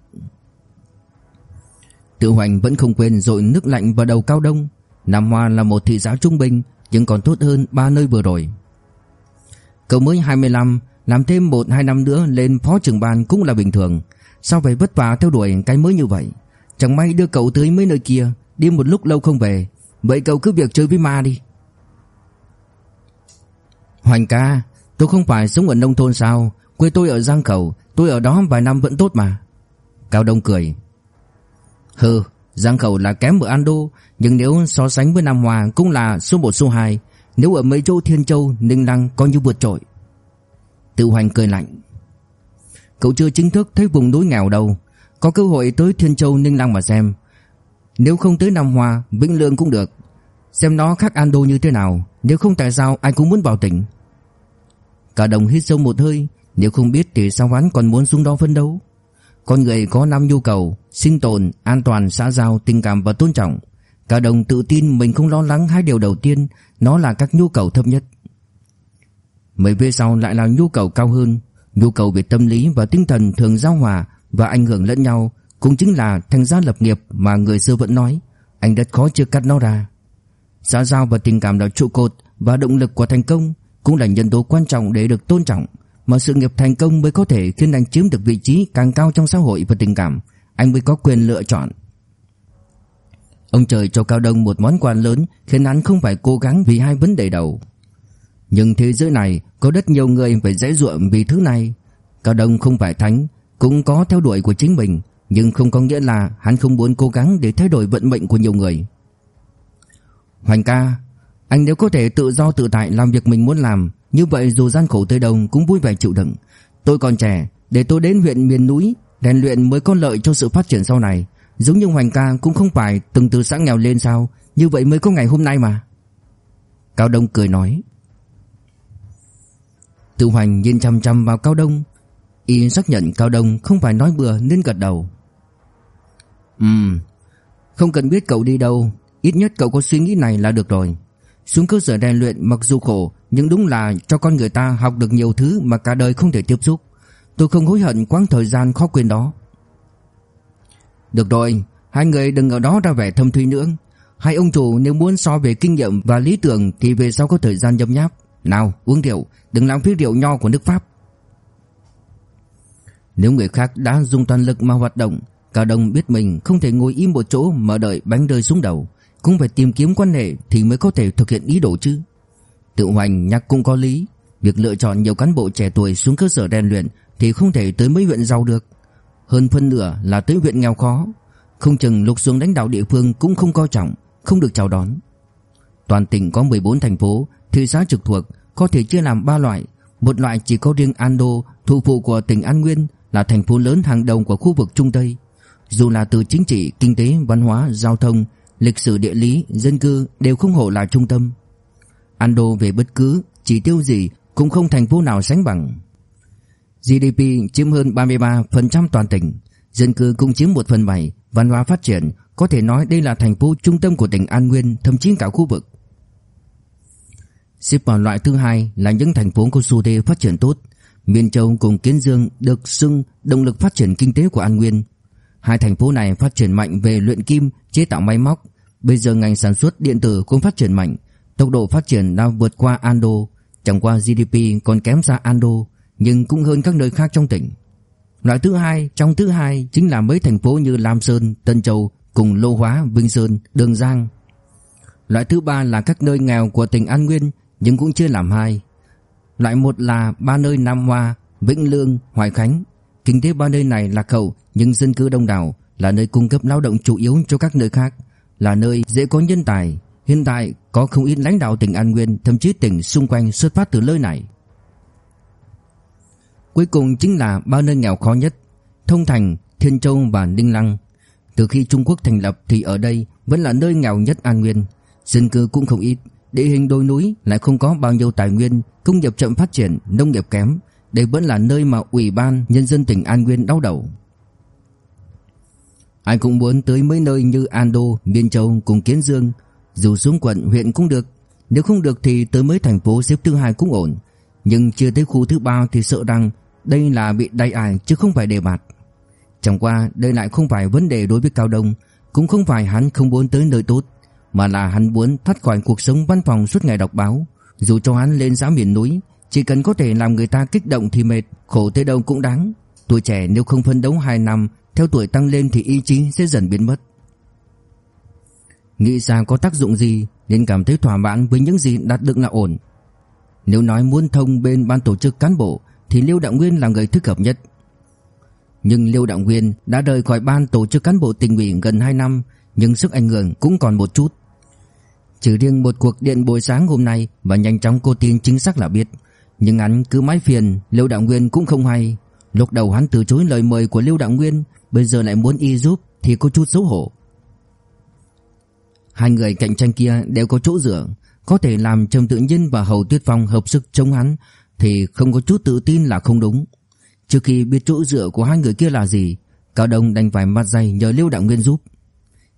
Tự Hoành vẫn không quên dội nước lạnh vào đầu Cao Đông. Nam Hoa là một thị xã trung bình nhưng còn tốt hơn ba nơi vừa rồi. Cậu mới 25 Làm thêm 1-2 năm nữa lên phó trưởng ban cũng là bình thường. Sao phải vất vả theo đuổi cái mới như vậy? Chẳng may đưa cậu tới mấy nơi kia, Đi một lúc lâu không về. Vậy cậu cứ việc chơi với ma đi. Hoành ca, Tôi không phải sống ở nông thôn sao? Quê tôi ở Giang Khẩu, Tôi ở đó vài năm vẫn tốt mà. Cao Đông cười. Hừ Giang Khẩu là kém ở Ando Nhưng nếu so sánh với Nam Hòa Cũng là số 1 số 2 Nếu ở mấy chỗ Thiên Châu, Ninh Lăng coi như vượt trội. Tự hoành cười lạnh. Cậu chưa chính thức thấy vùng núi nghèo đâu. Có cơ hội tới Thiên Châu, Ninh Lăng mà xem. Nếu không tới Nam Hòa Vĩnh Lượng cũng được. Xem nó khác Ando như thế nào. Nếu không tại sao ai cũng muốn vào tỉnh? Cả đồng hít sâu một hơi. Nếu không biết thì sao hắn còn muốn xuống đó phân đấu? Con người có năm nhu cầu Sinh tồn, an toàn, xã giao, tình cảm và tôn trọng. Cả đồng tự tin mình không lo lắng hai điều đầu tiên Nó là các nhu cầu thấp nhất. Mấy phía sau lại là nhu cầu cao hơn. Nhu cầu về tâm lý và tinh thần thường giao hòa Và ảnh hưởng lẫn nhau Cũng chính là thành gia lập nghiệp mà người xưa vẫn nói Anh rất khó chưa cắt nó ra. Xã giao và tình cảm là trụ cột Và động lực của thành công cũng là nhân tố quan trọng để được tôn trọng, mà sự nghiệp thành công mới có thể khiến anh chiếm được vị trí càng cao trong xã hội và tình cảm, anh mới có quyền lựa chọn. Ông trời cho Cao Đông một món quà lớn khiến hắn không phải cố gắng vì hai vấn đề đầu. Nhưng thế giới này có rất nhiều người phải dễ dụa vì thứ này Cao Đông không phải thánh Cũng có theo đuổi của chính mình Nhưng không có nghĩa là hắn không muốn cố gắng để thay đổi vận mệnh của nhiều người Hoành ca Anh nếu có thể tự do tự tại làm việc mình muốn làm như vậy dù gian khổ tới đâu cũng vui vẻ chịu đựng. Tôi còn trẻ, Để tôi đến huyện miền núi, rèn luyện mới có lợi cho sự phát triển sau này. Giống như Hoành ca cũng không phải từng từ xã nghèo lên sao, Như vậy mới có ngày hôm nay mà. Cao Đông cười nói. Tự Hoành nhìn chăm chăm vào Cao Đông, Y xác nhận Cao Đông không phải nói bừa nên gật đầu. Ừm, Không cần biết cậu đi đâu, Ít nhất cậu có suy nghĩ này là được rồi. Xuống cơ sở rèn luyện mặc dù khổ, Nhưng đúng là cho con người ta học được nhiều thứ Mà cả đời không thể tiếp xúc. Tôi không hối hận quãng thời gian khó quên đó. Được rồi, Hai người đừng ở đó ra vẻ thâm thuy nữa. Hai ông chủ nếu muốn so về kinh nghiệm và lý tưởng Thì về sau có thời gian nhâm nháp. Nào, uống rượu, Đừng lãng phí rượu nho của nước Pháp. Nếu người khác đã dùng toàn lực mà hoạt động Cao đồng biết mình không thể ngồi im một chỗ Mà đợi bánh rơi xuống đầu. Cũng phải tìm kiếm quan hệ Thì mới có thể thực hiện ý đồ chứ. Tự hoành nhắc cũng có lý. Việc lựa chọn nhiều cán bộ trẻ tuổi xuống cơ sở rèn luyện Thì không thể tới mấy huyện giàu được. Hơn phân nửa là tới huyện nghèo khó. Không chừng lục xuống đánh đạo địa phương cũng không coi trọng Không được chào đón. Toàn tỉnh có 14 thành phố Thị xã trực thuộc có thể chia làm 3 loại. Một loại chỉ có riêng Ando Thủ phủ của tỉnh An Nguyên Là thành phố lớn hàng đầu của khu vực Trung Tây. Dù là từ chính trị, kinh tế, văn hóa, giao thông Lịch sử địa lý, dân cư Đều không hổ là trung tâm Ando về bất cứ chỉ tiêu gì Cũng không thành phố nào sánh bằng GDP chiếm hơn 33% toàn tỉnh Dân cư cũng chiếm 1 phần 7 Văn hóa phát triển Có thể nói đây là thành phố trung tâm của tỉnh An Nguyên Thậm chí cả khu vực Xếp vào loại thứ hai là những thành phố có xu thế phát triển tốt. Miền Châu cùng Kiến Dương được xưng động lực phát triển kinh tế của An Nguyên. Hai thành phố này phát triển mạnh về luyện kim, chế tạo máy móc. Bây giờ ngành sản xuất điện tử cũng phát triển mạnh. Tốc độ phát triển đã vượt qua Ando. Chẳng qua GDP còn kém xa Ando, nhưng cũng hơn các nơi khác trong tỉnh. Loại thứ hai trong thứ hai chính là mấy thành phố như Lam Sơn, Tân Châu cùng Lô Hóa, Vinh Sơn, Đường Giang. Loại thứ ba là các nơi nghèo của tỉnh An Nguyên nhưng cũng chưa làm hai. Loại một là ba nơi Nam Hoa, Vĩnh Lương, Hoài Khánh. Kinh tế ba nơi này là hậu nhưng dân cư đông đảo, là nơi cung cấp lao động chủ yếu cho các nơi khác, là nơi dễ có nhân tài. Hiện tại có không ít lãnh đạo tỉnh An Nguyên, thậm chí tỉnh xung quanh xuất phát từ nơi này. Cuối cùng chính là ba nơi nghèo khó nhất, Thông Thành, Thiên Châu và Ninh Lăng. Từ khi Trung Quốc thành lập thì ở đây vẫn là nơi nghèo nhất An Nguyên, dân cư cũng không ít, Địa hình đồi núi lại không có bao nhiêu tài nguyên, công nghiệp chậm phát triển, nông nghiệp kém, đây vẫn là nơi mà Ủy ban Nhân dân tỉnh An Nguyên đau đầu. Ai cũng muốn tới mấy nơi như An Đô, Miên Châu cùng Kiến Dương, dù xuống quận, huyện cũng được, nếu không được thì tới mấy thành phố xếp thứ hai cũng ổn, nhưng chưa tới khu thứ ba thì sợ rằng đây là bị đầy ải chứ không phải đề bạt. Chẳng qua đây lại không phải vấn đề đối với Cao Đông, cũng không phải hắn không muốn tới nơi tốt, mà là hắn muốn thoát khỏi cuộc sống văn phòng suốt ngày đọc báo. Dù cho hắn lên xã miền núi, chỉ cần có thể làm người ta kích động thì mệt, khổ tới đâu cũng đáng. Tuổi trẻ nếu không phân đấu 2 năm, theo tuổi tăng lên thì ý chí sẽ dần biến mất. Nghĩ ra có tác dụng gì nên cảm thấy thỏa mãn với những gì đạt được là ổn. Nếu nói muốn thông bên ban tổ chức cán bộ thì Liêu Đạo Nguyên là người thích hợp nhất. Nhưng Liêu Đạo Nguyên đã rời khỏi ban tổ chức cán bộ tỉnh ủy gần 2 năm, nhưng sức ảnh hưởng cũng còn một chút. Chỉ riêng một cuộc điện buổi sáng hôm nay và nhanh chóng cô tin chính xác là biết. Nhưng hắn cứ mãi phiền, Liêu Đạo Nguyên cũng không hay. Lúc đầu hắn từ chối lời mời của Lưu Đạo Nguyên, bây giờ lại muốn y giúp thì có chút xấu hổ. Hai người cạnh tranh kia đều có chỗ dựa, có thể làm Trầm Tự Nhiên và Hầu Tuyết Phong hợp sức chống hắn thì không có chút tự tin là không đúng. Trước khi biết chỗ dựa của hai người kia là gì, Cao Đông đành phải mặt dày nhờ Lưu Đạo Nguyên giúp.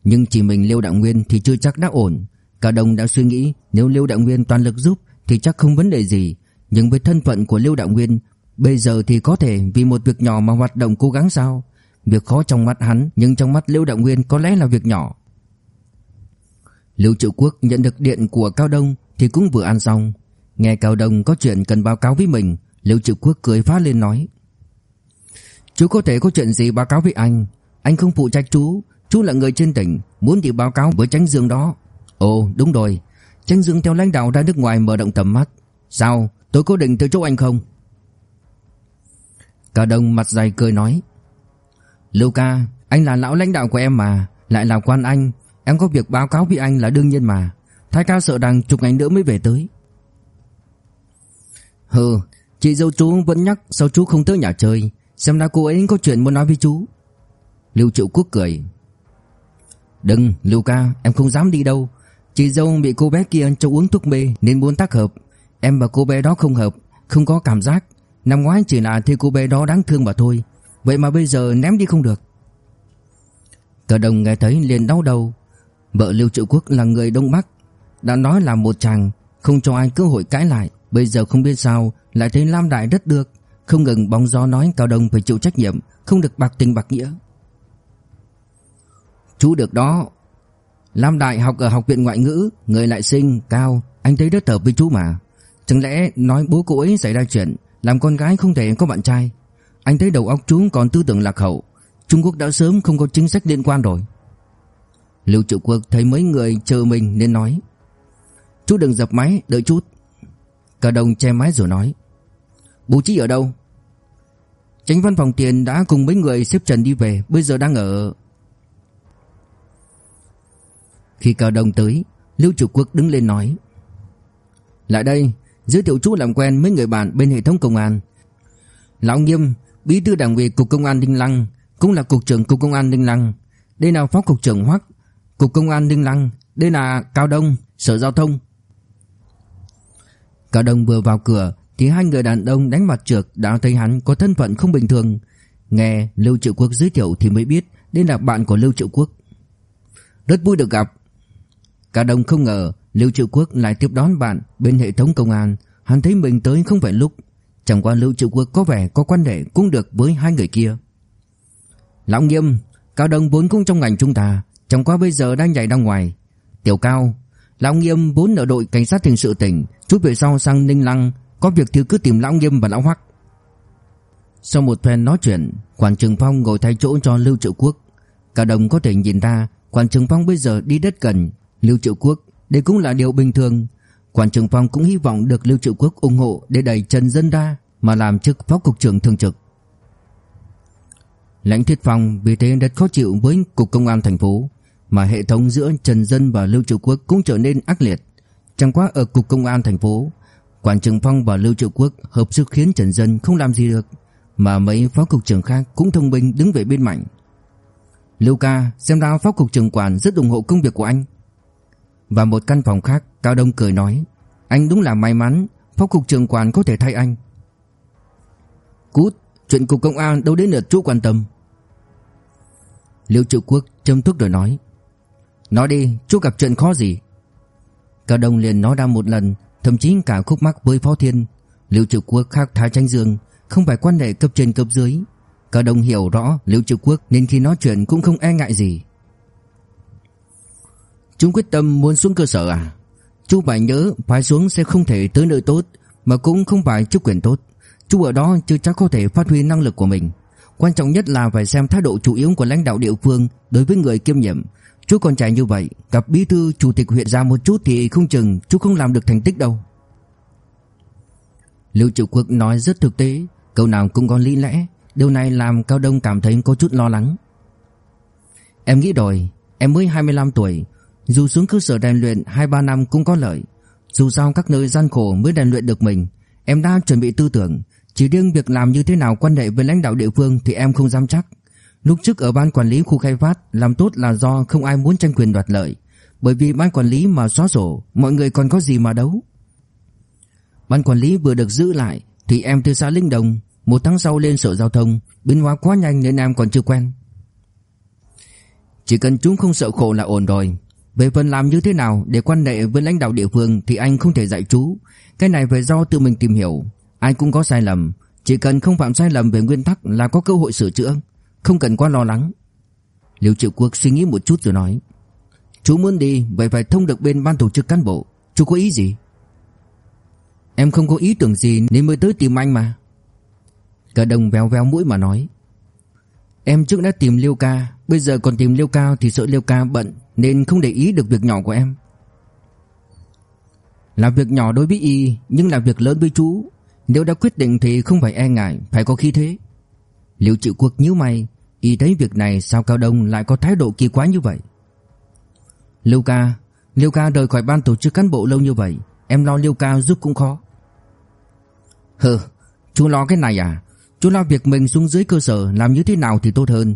Nhưng chỉ mình Lưu Đạo Nguyên thì chưa chắc đã ổn, Cao Đông đã suy nghĩ nếu Lưu Đạo Nguyên toàn lực giúp thì chắc không vấn đề gì, nhưng với thân phận của Lưu Đạo Nguyên, bây giờ thì có thể vì một việc nhỏ mà hoạt động cố gắng sao? Việc khó trong mắt hắn, nhưng trong mắt liễu Đạo Nguyên có lẽ là việc nhỏ. Lưu Triệu Quốc nhận được điện của Cao Đông thì cũng vừa ăn xong, nghe Cao Đông có chuyện cần báo cáo với mình, Lưu Triệu Quốc cười phá lên nói: "Chú có thể có chuyện gì báo cáo với anh, anh không phụ trách chú, chú là người trên tỉnh, muốn thì báo cáo với Tránh Dương đó." Ồ đúng rồi. Tránh Dương theo lãnh đạo ra nước ngoài mở động tầm mắt. Sao? Tôi có định từ chỗ anh không? Cả đồng mặt dày cười nói Lưu ca Anh là lão lãnh đạo của em mà, Lại là quan anh. Em có việc báo cáo với anh là đương nhiên mà. Thái ca sợ rằng chục ngày nữa mới về tới. Hừ, Chị dâu chú vẫn nhắc sao chú không tới nhà chơi, Xem ra cô ấy có chuyện muốn nói với chú. Lưu Triệu Quốc cười, Đừng Lưu ca em không dám đi đâu. Chị dâu bị cô bé kia cho uống thuốc mê Nên muốn tác hợp. Em và cô bé đó không hợp, Không có cảm giác. Năm ngoái chỉ là thi cô bé đó đáng thương mà thôi. Vậy mà bây giờ ném đi không được. Cờ đồng nghe thấy liền đau đầu. Vợ Lưu Triệu Quốc là người Đông Bắc Đã nói là một chàng Không cho ai cơ hội cãi lại. Bây giờ không biết sao Lại thấy Lam Đại rất được. Không ngừng bóng gió nói Cao Đông phải chịu trách nhiệm Không được bạc tình bạc nghĩa. Chú được đó Lam Đại học ở học viện ngoại ngữ Người lại sinh, cao Anh thấy rất hợp với chú mà. Chẳng lẽ nói bố cô ấy xảy ra chuyện làm con gái không thể có bạn trai. Anh thấy đầu óc chú còn tư tưởng lạc hậu. Trung Quốc đã sớm không có chính sách liên quan rồi. Lưu Triệu Quốc thấy mấy người chờ mình nên nói. Chú đừng dập máy, đợi chút. Cả đồng che máy rồi nói. Bố trí ở đâu? Tránh văn phòng tiền đã cùng mấy người xếp trần đi về Bây giờ đang ở. Khi Cao Đông tới Lưu Chủ Quốc đứng lên nói. Lại đây Giới thiệu chú làm quen mấy người bạn bên hệ thống công an. Lão Nghiêm, Bí thư đảng ủy Cục Công an Đinh Lăng, Cũng là Cục trưởng Cục Công an Đinh Lăng. Đây là Phó Cục trưởng Hoắc, Cục Công an Đinh Lăng. Đây là Cao Đông, Sở Giao thông. Cao Đông vừa vào cửa Thì hai người đàn ông đánh mặt trượt Đã thấy hắn có thân phận không bình thường. Nghe Lưu Triệu Quốc giới thiệu thì mới biết Đây là bạn của Lưu Triệu Quốc. Rất vui được gặp. Cao Đông không ngờ Lưu Triệu Quốc lại tiếp đón bạn bên hệ thống công an. Hắn thấy mình tới không phải lúc. Chẳng qua Lưu Triệu Quốc có vẻ có quan hệ cũng được với hai người kia. Lão Nghiêm, Cao Đông vốn cũng trong ngành chúng ta, Chẳng qua bây giờ đang nhảy ra ngoài. Tiểu Cao, Lão Nghiêm vốn ở đội cảnh sát hình sự tỉnh, Chút về sau sang Ninh Lăng, Có việc thì cứ tìm Lão Nghiêm và Lão Hoắc. Sau một phen nói chuyện, Quản Trường Phong ngồi thay chỗ cho Lưu Triệu Quốc. Cao đồng có thể nhìn ra, Quản Trường Phong bây giờ đi đất gần, Lưu Triệu Quốc đây cũng là điều bình thường Quản Trường Phong cũng hy vọng được Lưu Triệu Quốc ủng hộ Để đẩy Trần Dân ra Mà làm chức phó cục trưởng thường trực Lãnh Thiết Phong vì thế rất khó chịu với Cục Công an thành phố mà hệ thống giữa Trần Dân và Lưu Triệu Quốc cũng trở nên ác liệt. Chẳng qua ở cục công an thành phố, quản trưởng Phong và Lưu Triệu Quốc hợp sức khiến Trần Dân không làm gì được, mà mấy phó cục trưởng khác cũng thông minh đứng về bên mạnh. Lưu ca, xem ra phó cục trưởng quản rất ủng hộ công việc của anh. Và một căn phòng khác, Cao Đông cười nói, anh đúng là may mắn, phó cục trưởng quản có thể thay anh. Cút, chuyện cục công an đâu đến lượt chú quan tâm. Lưu Triệu Quốc châm thuốc rồi nói, Nói đi chú gặp chuyện khó gì Cao Đông liền nói ra một lần Thậm chí cả khúc mắc với Phó Thiên Liêu Triệu Quốc khác Thái Tranh Dương Không phải quan hệ cấp trên cấp dưới Cao Đông hiểu rõ Liêu Triệu Quốc Nên khi nói chuyện cũng không e ngại gì Chúng quyết tâm muốn xuống cơ sở à? Chú phải nhớ Phải xuống sẽ không thể tới nơi tốt, Mà cũng không phải chức quyền tốt. Chú ở đó chưa chắc có thể phát huy năng lực của mình. Quan trọng nhất là phải xem thái độ chủ yếu của lãnh đạo địa phương Đối với người kiêm nhiệm. Chú còn trẻ như vậy, Gặp bí thư chủ tịch huyện ra một chút Thì không chừng chú không làm được thành tích đâu. Lưu Triệu Quốc nói rất thực tế, Câu nào cũng có lý lẽ. Điều này làm Cao Đông cảm thấy có chút lo lắng. Em nghĩ rồi, Em mới 25 tuổi dù xuống cơ sở rèn luyện 2-3 năm cũng có lợi Dù sao các nơi gian khổ mới rèn luyện được mình Em đã chuẩn bị tư tưởng Chỉ riêng việc làm như thế nào quan hệ với lãnh đạo địa phương Thì em không dám chắc Lúc trước ở ban quản lý khu khai phát làm tốt là do không ai muốn tranh quyền đoạt lợi, bởi vì ban quản lý mà xóa sổ, mọi người còn có gì mà đấu. Ban quản lý vừa được giữ lại thì em từ xã Linh Đồng, một tháng sau lên sở giao thông, biến hóa quá nhanh nên em còn chưa quen. Chỉ cần chúng không sợ khổ là ổn rồi. Về phần làm như thế nào để quan hệ với lãnh đạo địa phương thì anh không thể dạy chú, cái này phải do tự mình tìm hiểu. Ai cũng có sai lầm, chỉ cần không phạm sai lầm về nguyên tắc là có cơ hội sửa chữa. Không cần quá lo lắng. Liêu Triệu Quốc suy nghĩ một chút rồi nói. Chú muốn đi Vậy phải thông được bên ban tổ chức cán bộ. Chú có ý gì? Em không có ý tưởng gì nên mới tới tìm anh mà. Cả đồng véo véo mũi mà nói. Em trước đã tìm Liêu Ca Bây giờ còn tìm Liêu Cao thì sợ Liêu Ca bận. Nên không để ý được việc nhỏ của em. Là việc nhỏ đối với y, Nhưng là việc lớn với chú. Nếu đã quyết định thì không phải e ngại, Phải có khí thế. Liệu chịu cuộc nhíu mày, Y thấy việc này sao Cao Đông lại có thái độ kỳ quái như vậy? Liêu ca Liêu ca rời khỏi ban tổ chức cán bộ lâu như vậy, Em lo Liêu ca giúp cũng khó. Hừ, Chú lo cái này à? Chú lo việc mình xuống dưới cơ sở Làm như thế nào thì tốt hơn.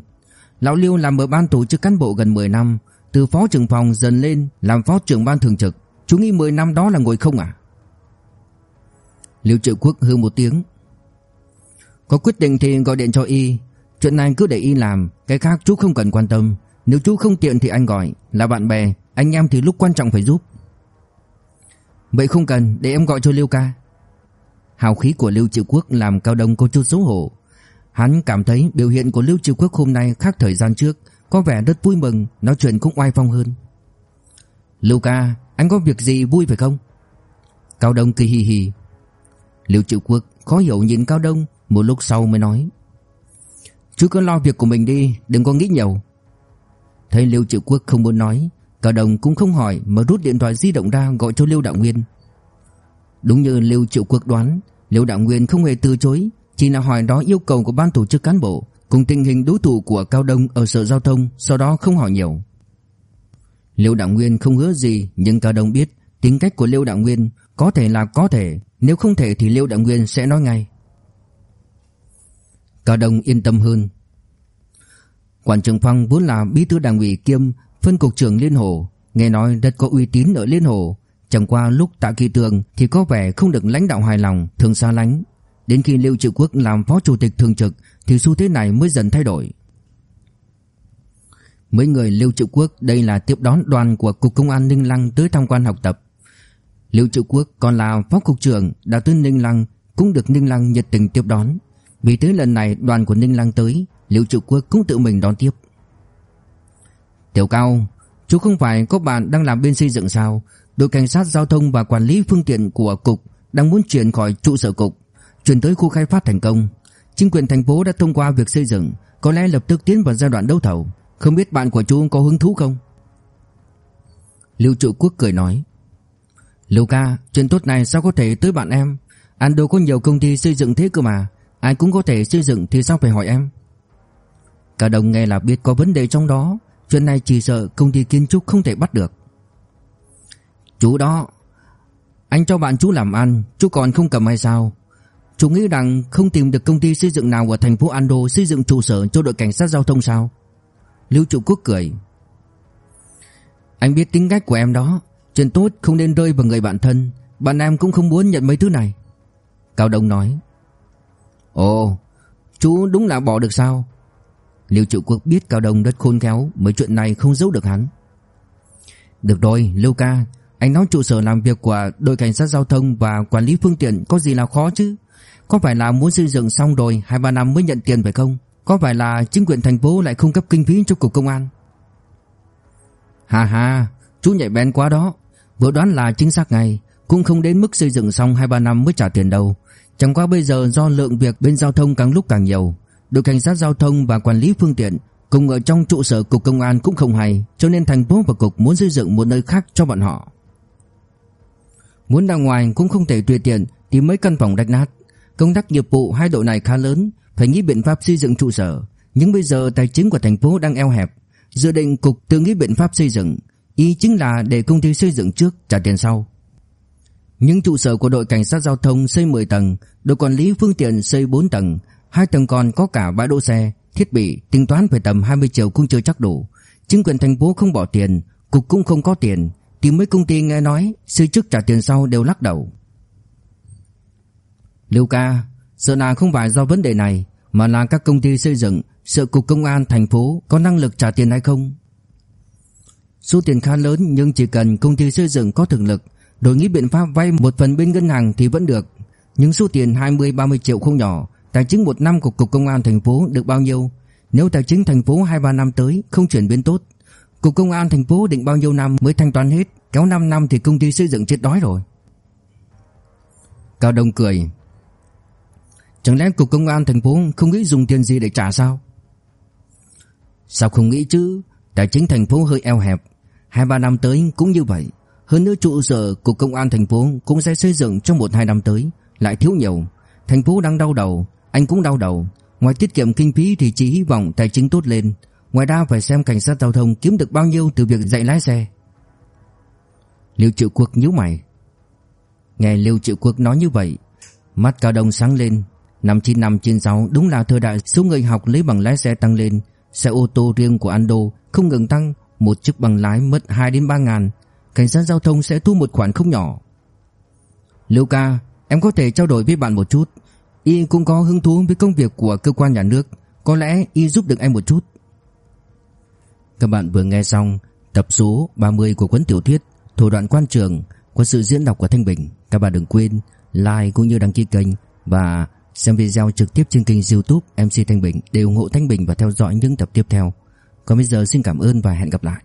Lão Liêu làm ở ban tổ chức cán bộ gần 10 năm từ phó trưởng phòng dần lên Làm phó trưởng ban thường trực. Chú nghĩ 10 năm đó là ngồi không à? Liêu triệu quốc hư một tiếng. Có quyết định thì gọi điện cho y. Chuyện này cứ để y làm, Cái khác chú không cần quan tâm. Nếu chú không tiện thì anh gọi, Là bạn bè, Anh em thì lúc quan trọng phải giúp. Vậy không cần, để em gọi cho Liêu ca. Hào khí của liêu Triệu Quốc làm Cao Đông có chút xấu hổ. Hắn cảm thấy biểu hiện của Lưu Triệu Quốc hôm nay khác thời gian trước có vẻ rất vui mừng, Nói chuyện cũng oai phong hơn. Lưu ca Anh có việc gì vui phải không? Cao Đông cười hì hì. Lưu Triệu Quốc khó hiểu nhìn Cao Đông, Một lúc sau mới nói. Chú cứ lo việc của mình đi, Đừng có nghĩ nhiều. Thấy Lưu Triệu Quốc không muốn nói, Cao Đông cũng không hỏi Mà rút điện thoại di động ra gọi cho Lưu Đạo Nguyên. Đúng như Lưu Triệu Quốc đoán, Lưu Đạo Nguyên không hề từ chối, Chỉ là hỏi đó yêu cầu của ban tổ chức cán bộ Cùng tình hình đối thủ của Cao Đông ở sở giao thông Sau đó không hỏi nhiều. Lưu Đạo Nguyên không hứa gì Nhưng Cao Đông biết tính cách của Lưu Đạo Nguyên Có thể là có thể Nếu không thể thì Lưu Đạo Nguyên sẽ nói ngay. Cao Đông yên tâm hơn. Quản trường Phong vốn là bí thư đảng ủy kiêm phân cục trưởng Liên Hồ Nghe nói rất có uy tín ở Liên Hồ Chẳng qua lúc Tạ Kỳ Tường thì có vẻ không được lãnh đạo hài lòng, thường xa lánh. Đến khi Lưu Triệu Quốc làm phó chủ tịch thường trực thì xu thế này mới dần thay đổi. Mấy người Lưu Trụ Quốc đây là tiếp đón đoàn của Cục Công an Ninh Lăng tới tham quan học tập. Lưu Trụ Quốc còn là phó cục trưởng đã tới Ninh Lăng cũng được Ninh Lăng nhiệt tình tiếp đón. Vì thế lần này đoàn của Ninh Lăng tới, Lưu Trụ Quốc cũng tự mình đón tiếp. Tiểu Cao, chú không phải có bạn đang làm bên xây dựng sao? đội cảnh sát giao thông và quản lý phương tiện của cục đang muốn chuyển khỏi trụ sở cục, chuyển tới khu khai phát thành công. Chính quyền thành phố đã thông qua việc xây dựng, có lẽ lập tức tiến vào giai đoạn đấu thầu. Không biết bạn của chú có hứng thú không? Lưu Trụ Quốc cười nói. Lưu ca, chuyện tốt này sao có thể tới bạn em? Anh đâu có nhiều công ty xây dựng thế cơ mà. Ai cũng có thể xây dựng thì sao phải hỏi em? Cả đồng nghe là biết có vấn đề trong đó. Chuyện này chỉ sợ công ty kiến trúc không thể bắt được. Chú đó Anh cho bạn chú làm ăn Chú còn không cầm hay sao Chú nghĩ rằng không tìm được công ty xây dựng nào Ở thành phố Ando xây dựng trụ sở cho đội cảnh sát giao thông sao? Lưu Trụ Quốc cười. Anh biết tính cách của em đó. Chuyện tốt không nên rơi vào người bạn thân. Bạn em cũng không muốn nhận mấy thứ này. Cao Đông nói. Ồ, Chú đúng là bỏ được sao? Lưu Trụ Quốc biết Cao Đông rất khôn khéo, Mấy chuyện này không giấu được hắn. Được rồi, Lưu ca, anh nói trụ sở làm việc của đội cảnh sát giao thông và quản lý phương tiện có gì là khó chứ? Có phải là muốn xây dựng xong rồi 2-3 năm mới nhận tiền phải không? Có phải là chính quyền thành phố lại không cấp kinh phí cho cục công an? Hà hà, chú nhạy bén quá đó. Vừa đoán là chính xác ngay, cũng không đến mức xây dựng xong 2-3 năm mới trả tiền đâu. Chẳng qua bây giờ do lượng việc bên giao thông càng lúc càng nhiều, đội cảnh sát giao thông và quản lý phương tiện cùng ở trong trụ sở cục công an cũng không hay, cho nên thành phố và cục muốn xây dựng một nơi khác cho bọn họ. Muốn ra ngoài cũng không thể tùy tiện Tìm mấy căn phòng đạch nát Công tác nghiệp vụ hai đội này khá lớn, Phải nghĩ biện pháp xây dựng trụ sở. Nhưng bây giờ tài chính của thành phố đang eo hẹp. Dự định cục tự nghĩ biện pháp xây dựng, Ý chính là để công ty xây dựng trước trả tiền sau. Những trụ sở của đội cảnh sát giao thông xây 10 tầng, Đội quản lý phương tiện xây 4 tầng, Hai tầng còn có cả bãi đỗ xe, Thiết bị, tính toán phải tầm 20 triệu cũng chưa chắc đủ. Chính quyền thành phố không bỏ tiền, Cục cũng không có tiền. Thì mấy công ty nghe nói, Xây trước trả tiền sau đều lắc đầu. Lưu ca, Sợ là không phải do vấn đề này, Mà là các công ty xây dựng, Sợ cục công an thành phố có năng lực trả tiền hay không? Số tiền khá lớn Nhưng chỉ cần công ty xây dựng có thực lực Đổi nghĩ biện pháp vay một phần bên ngân hàng thì vẫn được. Nhưng số tiền 20-30 triệu không nhỏ, Tài chính một năm của cục công an thành phố được bao nhiêu? Nếu tài chính thành phố 2-3 năm tới không chuyển biến tốt, Cục công an thành phố định bao nhiêu năm mới thanh toán hết? Kéo 5 năm thì công ty xây dựng chết đói rồi. Cao Đông cười. Chẳng lẽ cục công an thành phố không nghĩ dùng tiền gì để trả sao Sao không nghĩ chứ Tài chính thành phố hơi eo hẹp hai ba năm tới cũng như vậy Hơn nữa trụ sở cục công an thành phố cũng sẽ xây dựng trong 1-2 năm tới, lại thiếu nhiều. Thành phố đang đau đầu, anh cũng đau đầu. Ngoài tiết kiệm kinh phí thì chỉ hy vọng tài chính tốt lên. Ngoài ra phải xem cảnh sát giao thông kiếm được bao nhiêu từ việc dạy lái xe. Liêu Triệu Quốc nhíu mày. Nghe Liêu Triệu Quốc nói như vậy, mắt Cao Đông sáng lên. Năm 9 năm 96 đúng là thời đại số người học lấy bằng lái xe tăng lên. Xe ô tô riêng của Ando không ngừng tăng, một chiếc bằng lái mất 2 đến 3 ngàn. Cảnh sát giao thông sẽ thu một khoản không nhỏ. Liêu ca, em có thể trao đổi với bạn một chút. Y cũng có hứng thú với công việc của cơ quan nhà nước, có lẽ Y giúp được em một chút. Các bạn vừa nghe xong tập số 30 của cuốn tiểu thuyết Thủ đoạn quan trường qua sự diễn đọc của Thanh Bình. Các bạn đừng quên like cũng như đăng ký kênh và xem video trực tiếp trên kênh YouTube MC Thanh Bình để ủng hộ Thanh Bình và theo dõi những tập tiếp theo. Còn bây giờ xin cảm ơn và hẹn gặp lại.